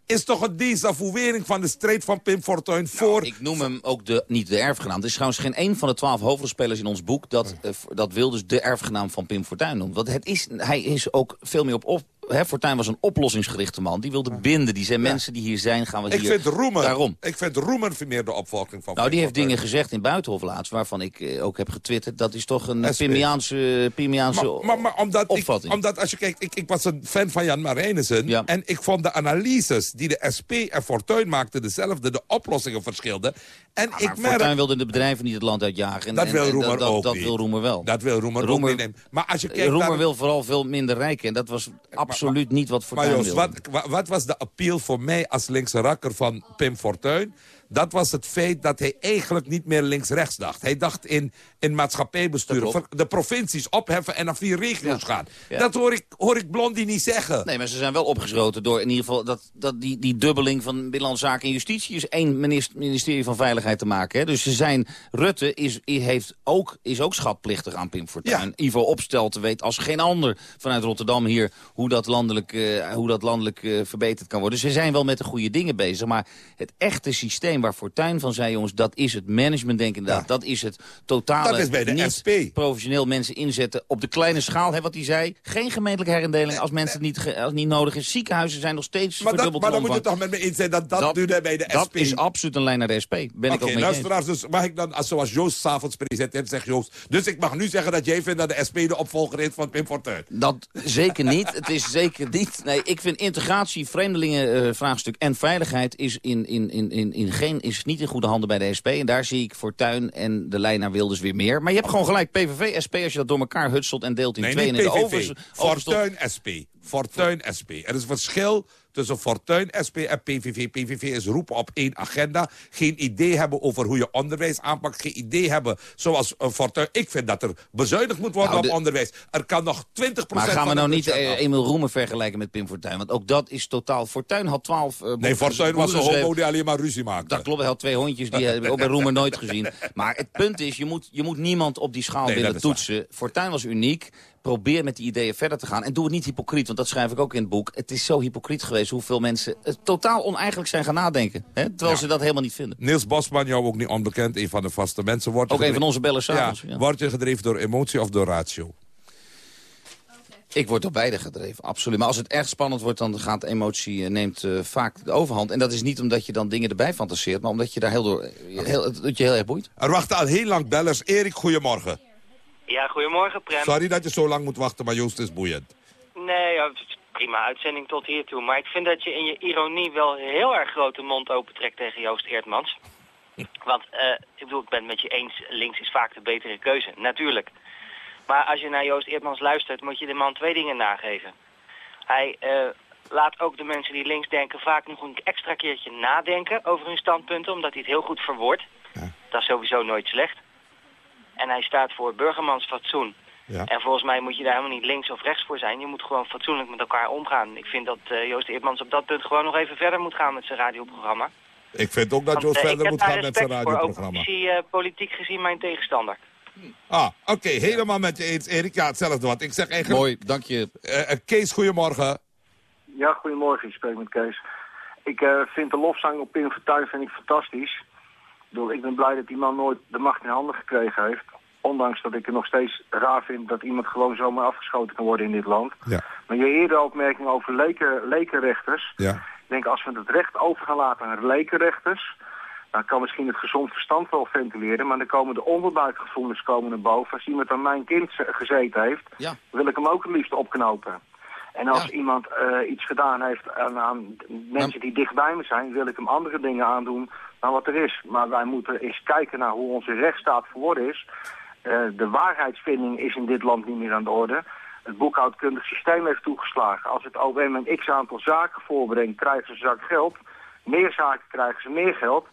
is toch een desavouering van de strijd van Pim Fortuyn voor... Ik noem hem ook de, niet de erfgenaam. Er is trouwens geen één van de twaalf hoofdrolspelers in ons boek... dat, eh, dat Wilders de erfgenaam van Pim Fortuyn noemt. Want het is, hij is ook veel meer op, op hè, Fortuyn was een oplossingsgerichte man. Die wilde binden. Die zei, mensen die hier zijn, gaan we Ik hier... vind Roemer, Daarom. ik vind Roemer meer de opvolging van Nou, die heeft dingen gezegd in Buitenhof laatst... waarvan ik eh, ook heb getwitterd. Dat is toch een SP. Pimiaanse, Pimiaanse Maar, maar, maar omdat, ik, opvatting. omdat als je kijkt, ik, ik was een fan van Jan Marijnissen. En ik vond de analyses die de SP en Fortuyn maakten dezelfde. De oplossingen verschilden. En ik merk... Fortuyn wilde de bedrijven niet het land uitjagen. En, Dat en- wil en Roemer dat, ook Dat wil Roemer wel. Dat wil Roemer, ook niet nemen. Maar als je kijkt Roemer naar... wil vooral veel minder rijken. En dat was absoluut niet wat Maar Fortuyn Joost, wilde. wat, wa- wat was de appeal voor mij als linkse rakker van Pim Fortuyn? Dat was het feit dat hij eigenlijk niet meer links-rechts dacht. Hij dacht in, in maatschappijbestuur. De provincies opheffen en naar vier regio's gaan. Ja. Dat hoor ik, hoor ik Blondie niet zeggen. Nee, maar ze zijn wel opgesloten door in ieder geval dat, dat die, die dubbeling van Binnenlandse Zaken en Justitie is één minis- ministerie van Veiligheid te maken. Hè? Dus ze zijn, Rutte is, heeft ook, is ook schatplichtig aan Pim Fortuyn. Ivo Opstelten weet als geen ander vanuit Rotterdam hier hoe dat landelijk, eh, hoe dat landelijk eh, verbeterd kan worden. Ze zijn wel met de goede dingen bezig, maar het echte systeem waar Fortuyn van zei, jongens, dat is het management denk ik inderdaad. Dat is het totale Dat is bij de niet SP. professioneel mensen inzetten op de kleine schaal. Hè, wat hij zei, geen gemeentelijke herindeling als mensen het niet, ge- als niet nodig is. Ziekenhuizen zijn nog steeds Maar, dat, verdubbeld maar dan moet je toch met me eens zijn dat dat, nu bij de dat SP... is absoluut een lijn naar de SP. Ben ik ook mee luisteraars, dus mag ik dan, als, zoals Joost s'avonds presenteert, zegt Joost... dus ik mag nu zeggen dat jij vindt dat de SP de opvolger is van Pim Fortuyn. Dat zeker niet. Het is zeker niet. Nee, ik vind integratie, vreemdelingen, eh, vraagstuk en veiligheid is, in, in, in, in, in geen, is niet in goede handen bij de SP. En daar zie ik Fortuyn en de lijn naar Wilders weer meer. Maar je hebt gewoon gelijk, PVV, SP, als je dat door elkaar hutselt en deelt in Nee, tweeën. niet en in de overs, overstop- Fortuyn SP. Fortuyn SP. Er is verschil tussen Fortuyn SP en PVV. PVV is roepen op één agenda. Geen idee hebben over hoe je onderwijs aanpakt. Geen idee hebben zoals uh, Fortuyn. Ik vind dat er bezuinigd moet worden Nou, op de- onderwijs. Er kan nog 20% Maar gaan we nou niet eh, Emil Roemer vergelijken met Pim Fortuyn? Want ook dat is totaal... Fortuyn had twaalf... eh, Nee, Fortuyn was een homo die alleen maar ruzie maakte. Dat klopt, hij had twee hondjes, die heb ik ook bij Roemer nooit gezien. Maar het punt is, je moet, je moet niemand op die schaal Nee, willen toetsen. Fortuyn was uniek. Probeer met die ideeën verder te gaan. En doe het niet hypocriet, want dat schrijf ik ook in het boek. Het is zo hypocriet geweest hoeveel mensen het totaal oneigenlijk zijn gaan nadenken. Hè? Terwijl ze dat helemaal niet vinden. Niels Bosman, jou ook niet onbekend, een van de vaste mensen. Wordt Ook een van onze bellers 's avonds, ja. Word je gedreven door emotie of door ratio? Ik word door beide gedreven, absoluut. Maar als het erg spannend wordt, dan gaat emotie eh, neemt eh, vaak de overhand. En dat is niet omdat je dan dingen erbij fantaseert, maar omdat je daar heel door, eh, heel, het het je heel erg boeit. Er wachten al heel lang bellers. Erik, goedemorgen. Ja, goedemorgen Prem. Sorry dat je zo lang moet wachten, maar Joost is boeiend. Nee, ja, prima uitzending tot hiertoe. Maar ik vind dat je in je ironie wel heel erg grote mond opentrekt tegen Joost Eertmans. Want, eh, ik bedoel, ik ben het met je eens, links is vaak de betere keuze, natuurlijk. Maar als je naar Joost Eertmans luistert, moet je de man twee dingen nageven. Hij eh, laat ook de mensen die links denken vaak nog een extra keertje nadenken over hun standpunten, omdat hij het heel goed verwoordt. Dat is sowieso nooit slecht. En hij staat voor burgermansfatsoen. Ja. En volgens mij moet je daar helemaal niet links of rechts voor zijn. Je moet gewoon fatsoenlijk met elkaar omgaan. Ik vind dat eh, Joost Eertmans op dat punt gewoon nog even verder moet gaan met zijn radioprogramma. Ik vind ook dat Want, Joost eh, verder moet gaan met zijn respect voor, radioprogramma. Ook, ik zie eh, politiek gezien mijn tegenstander. Ah, oké, helemaal met je eens, Erik. Ja, hetzelfde wat. Ik zeg eigenlijk... Mooi, dank je. Kees, goedemorgen. Ja, goedemorgen. Ik spreek met Kees. Ik eh, vind de lofzang op Pim Fortuyn vind ik fantastisch. Ik, bedoel, ik ben blij dat die man nooit de macht in handen gekregen heeft. Ondanks dat ik het nog steeds raar vind dat iemand gewoon zomaar afgeschoten kan worden in dit land. Ja. Maar je eerdere opmerking over leken, lekenrechters. Ja. Ik denk als we het recht over gaan laten aan lekenrechters... dan kan misschien het gezond verstand wel ventileren... maar dan komen de onderbuikgevoelens komen naar boven. Als iemand aan mijn kind gezeten heeft, Ja. wil ik hem ook het liefst opknopen. En als iemand eh, iets gedaan heeft aan, aan mensen die dichtbij me zijn... wil ik hem andere dingen aandoen dan wat er is. Maar wij moeten eens kijken naar hoe onze rechtsstaat verworden is. Eh, de waarheidsvinding is in dit land niet meer aan de orde. Het boekhoudkundig systeem heeft toegeslagen. Als het OM een x-aantal zaken voorbrengt, krijgen ze een zak geld. Meer zaken krijgen ze meer geld.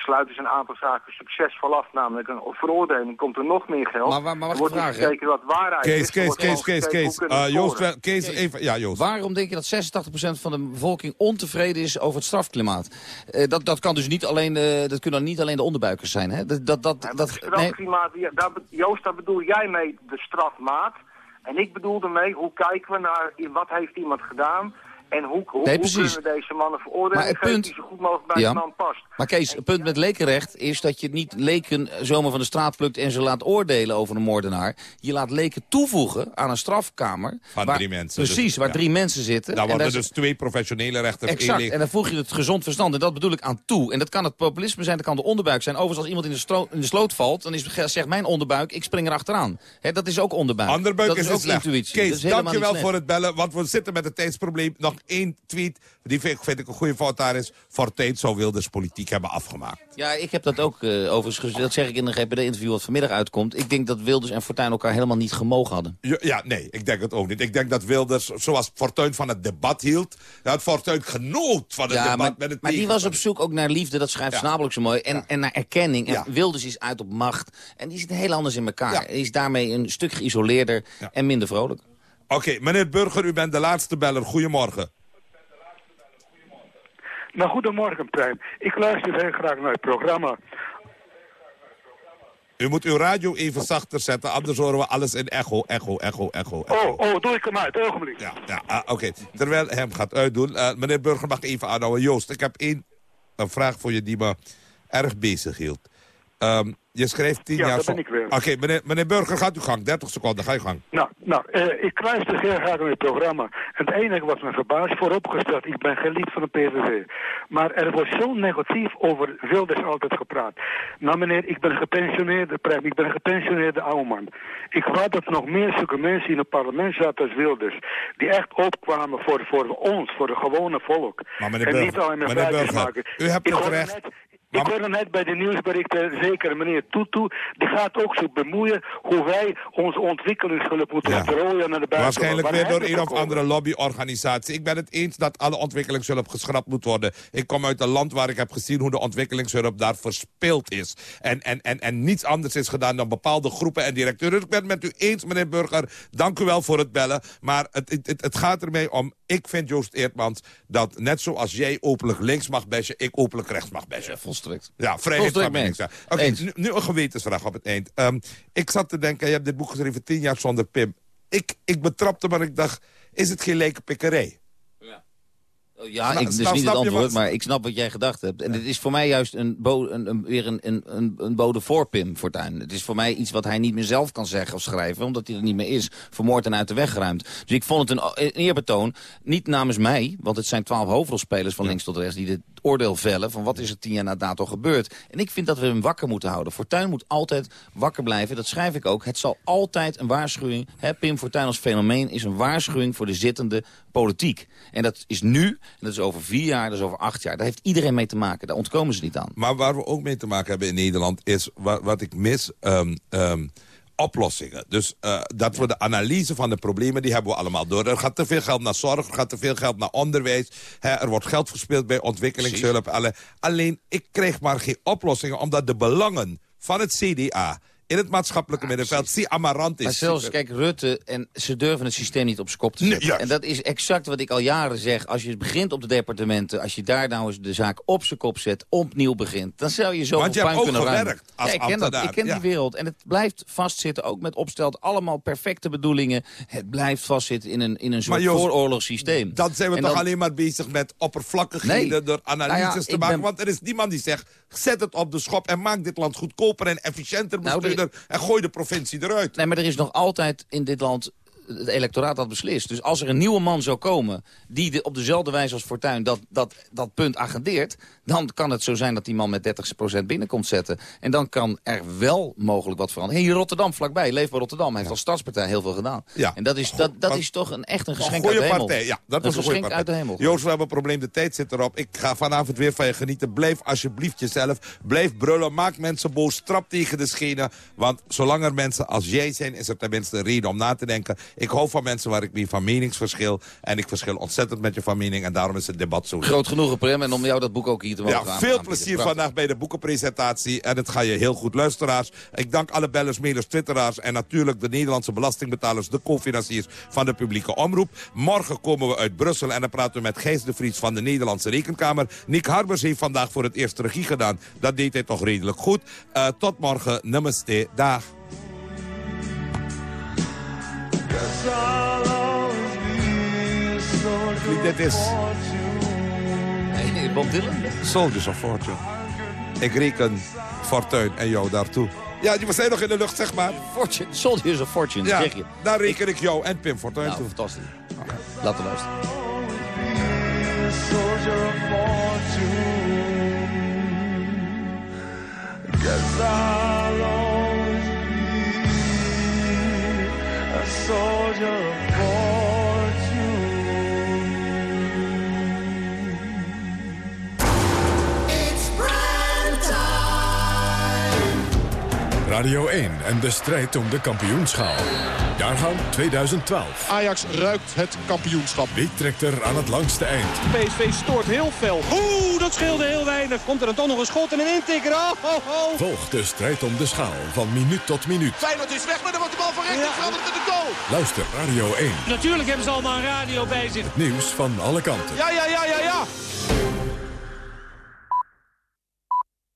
Dan sluiten ze een aantal zaken succesvol af, namelijk een veroordeling. Komt er nog meer geld. Maar- maar- maar wacht, wordt vraag, gekeken wat waarheid Kees, is. Kees, Kees, Kees, Kees. Eh, Joost, Kees, even... Ja, Joost. Waarom denk je dat 86% van de bevolking ontevreden is over het strafklimaat? Eh, dat, dat, kan dus niet alleen, eh, dat kunnen niet alleen de onderbuikers zijn. Hè? Dat, dat, dat, dat, nee. strafklimaat, ja, daar, be- Joost, daar bedoel jij mee de strafmaat. En ik bedoel ermee, hoe kijken we naar, wat heeft iemand gedaan? En hoe, hoe, Nee, hoe kunnen we deze mannen veroordelen Maar het punt- die zo goed mogelijk bij Ja. de man past? Maar Kees, het punt met lekenrecht is dat je niet leken zomaar van de straat plukt... en ze laat oordelen over een moordenaar. Je laat leken toevoegen aan een strafkamer. Van waar- drie mensen. Precies, Dus, waar ja. drie mensen zitten. Daar En worden dus twee professionele rechters Exact, en dan voeg je het gezond verstand. En dat bedoel ik aan toe. En dat kan het populisme zijn, dat kan de onderbuik zijn. Overigens, als iemand in de, stro- in de sloot valt, dan is, zegt mijn onderbuik, ik spring erachteraan. Hè, dat is ook onderbuik. Onderbuik dat is, ook ook slecht. intuïtie. Kees, dankjewel voor het bellen, want we zitten met een tijdsprobleem. Nog één tweet, die vind, vind ik een goede fout daar is. Zou Wilders politiek hebben afgemaakt. Ja, ik heb dat ook eh, overigens. Dat zeg ik in een GPD-interview wat vanmiddag uitkomt. Ik denk dat Wilders en Fortuyn elkaar helemaal niet gemogen hadden. Ja, ja, nee, ik denk het ook niet. Ik denk dat Wilders, zoals Fortuyn van het debat hield... dat Fortuyn genoot van het Ja, debat maar, met het maar die was op zoek ook naar liefde, dat schrijft Ja. Zo mooi. En, en naar erkenning. En. Wilders is uit op macht. En die zit heel anders in elkaar. Hij is daarmee een stuk geïsoleerder en minder vrolijk. Oké, meneer Burger, u bent de laatste beller. Goedemorgen. Nou, goedemorgen, Prijn. Ik luister heel graag naar het programma. U moet uw radio even zachter zetten, anders horen we alles in echo, echo, echo, echo. echo. Oh, oh, doe ik hem uit, ogenblik. Ja, ja ah, oké. Terwijl hem gaat uitdoen, eh, meneer Burger mag even aanhouden. Joost, ik heb één een vraag voor je die me erg bezig hield. Ehm, je schrijft tien Ja, jaar... dat ben ik weer. Oké, meneer, meneer Burger, gaat uw gang. 30 seconden, ga je gang. Nou, nou eh, ik luister heel graag naar het programma. En het enige wat me verbaast, vooropgesteld, ik ben geen lid van de PVV. Maar er wordt zo negatief over Wilders altijd gepraat. Nou meneer, ik ben gepensioneerde, Prem, ik ben een gepensioneerde oude man. Ik wou dat nog meer zulke mensen in het parlement zaten als Wilders. Die echt opkwamen voor, voor ons, voor de gewone volk. Maar meneer en Burger, niet alleen maar maken. u hebt ik het hoorde recht. Net, ik hoorde net bij de nieuwsberichten, zeker meneer Tutu, die gaat ook zo bemoeien hoe wij onze ontwikkelingshulp moeten Ja. oprooien naar de buitenland. Waarschijnlijk Waar weer door een of andere lobbyorganisatie. Ik ben het eens dat alle ontwikkelingshulp geschrapt moet worden. Ik kom uit een land waar ik heb gezien hoe de ontwikkelingshulp daar verspild is. En, en, en, en niets anders is gedaan dan bepaalde groepen en directeuren. Dus ik ben het met u eens, meneer Burger. Dank u wel voor het bellen. Maar het, het, het, het gaat ermee om, ik vind Joost Eertmans... dat net zoals jij openlijk links mag bashen, ik openlijk rechts mag bashen. Volstrekt. Ja, vrijheid van Volstrekt meningsuiting. Oké, nu, nu een gewetensvraag op het eind. Ehm, ik zat te denken, je hebt dit boek geschreven, 10 jaar zonder Pim. Ik, ik betrapte maar ik dacht, is het geen lelijke pikkerij? Ja, ik, dus niet het antwoord, maar ik snap wat jij gedacht hebt. En het is voor mij juist een, een, een, weer een, een, een, een bode voor Pim Fortuyn. Het is voor mij iets wat hij niet meer zelf kan zeggen of schrijven, omdat hij er niet meer is. Vermoord en uit de weg geruimd. Dus ik vond het een, een eerbetoon, niet namens mij, want het zijn twaalf hoofdrolspelers van links tot rechts die dit oordeel vellen van wat is er tien jaar na dato gebeurd. En ik vind dat we hem wakker moeten houden. Fortuyn moet altijd wakker blijven, dat schrijf ik ook. Het zal altijd een waarschuwing, hè, Pim Fortuyn als fenomeen is een waarschuwing voor de zittende politiek. En dat is nu, en dat is over vier jaar, dat is over acht jaar. Daar heeft iedereen mee te maken, daar ontkomen ze niet aan. Maar waar we ook mee te maken hebben in Nederland... is wat, wat ik mis... ehm, ehm, oplossingen. Dus eh, dat we de analyse van de problemen, die hebben we allemaal door. Er gaat te veel geld naar zorg, er gaat te veel geld naar onderwijs. Hè, er wordt geld verspeeld bij ontwikkelingshulp. Alle- Alleen, ik krijg maar geen oplossingen... omdat de belangen van het CDA in het maatschappelijke middenveld... zie Amarant is. Maar zelfs, kijk, Rutte, en ze durven het systeem niet op zijn kop te zetten. Nee, en dat is exact wat ik al jaren zeg. Als je begint op de departementen, als je daar nou eens de zaak op zijn kop zet, opnieuw begint, dan zou je zo Want je hebt ook gewerkt als ja, ik ken dat, ambtenaar, ik ken ja. die wereld. En het blijft vastzitten, ook met opstelt, allemaal perfecte bedoelingen. Het blijft vastzitten in een, in een soort vooroorlogssysteem. Dan zijn we En toch dan- alleen maar bezig met oppervlakkigheden... Nee. door analyses Nou ja, te maken. ben- Want er is niemand die zegt... zet het op de schop en maak dit land goedkoper en efficiënter Nou, bestuurder... en gooi de provincie eruit. Nee, maar er is nog altijd in dit land het electoraat dat beslist. Dus als er een nieuwe man zou komen die de, op dezelfde wijze als Fortuyn dat, dat, dat punt agendeert... dan kan het zo zijn dat die man met 30% binnenkomt zetten. En dan kan er wel mogelijk wat veranderen. Hier Rotterdam vlakbij, Leefbaar Rotterdam, heeft als stadspartij heel veel gedaan. Ja. En dat is, dat, dat is toch een, echt een geschenk uit de hemel. partij, ja. Dat was een, geschenk goede uit de partij. hemel. Joost, we hebben een probleem, de tijd zit erop. Ik ga vanavond weer van je genieten. Blijf alsjeblieft jezelf. Blijf brullen, maak mensen boos, trap tegen de schenen. Want zolang er mensen als jij zijn, is er tenminste een reden om na te denken. Ik hou van mensen waar ik mee van meningsverschil. En ik verschil ontzettend met je van mening. En daarom is het debat zo. Groot genoegen, Prem, en om jou dat boek ook hier Ja, aan- veel aanbieden. plezier Prachtig. vandaag bij de boekenpresentatie. En het ga je heel goed, luisteraars. Ik dank alle bellers, mailers, twitteraars... en natuurlijk de Nederlandse belastingbetalers... de co-financiers van de publieke omroep. Morgen komen we uit Brussel en dan praten we met Gijs de Vries... van de Nederlandse Rekenkamer. Nick Harbers heeft vandaag voor het eerst regie gedaan. Dat deed hij toch redelijk goed. Eh, tot morgen. Namaste. Dag. Dit is. Bob Dylan? Soldiers of Fortune. Ik reken Fortuin en jou daartoe. Ja, we zijn nog in de lucht, zeg maar. Fortune, Soldiers of Fortune, ja, zeg je. daar reken ik jou en Pim Fortuyn nou, toe. fantastisch. Laten we luisteren. soldier of fortune. Guess I'll always be a soldier Radio 1 en de strijd om de kampioenschaal. Jaargang 2012. Ajax ruikt het kampioenschap. Wie trekt er aan het langste eind? PSV stoort heel fel. Oeh, dat scheelde heel weinig. Komt er dan toch nog een schot en een intikker. Oh, oh, oh. Volg de strijd om de schaal van minuut tot minuut. Feyenoord is weg, maar dan wordt de bal van rechts veranderd in de goal. Luister Radio 1. Natuurlijk hebben ze allemaal een radio bij zich. Het nieuws van alle kanten. Ja, ja, ja, ja, ja.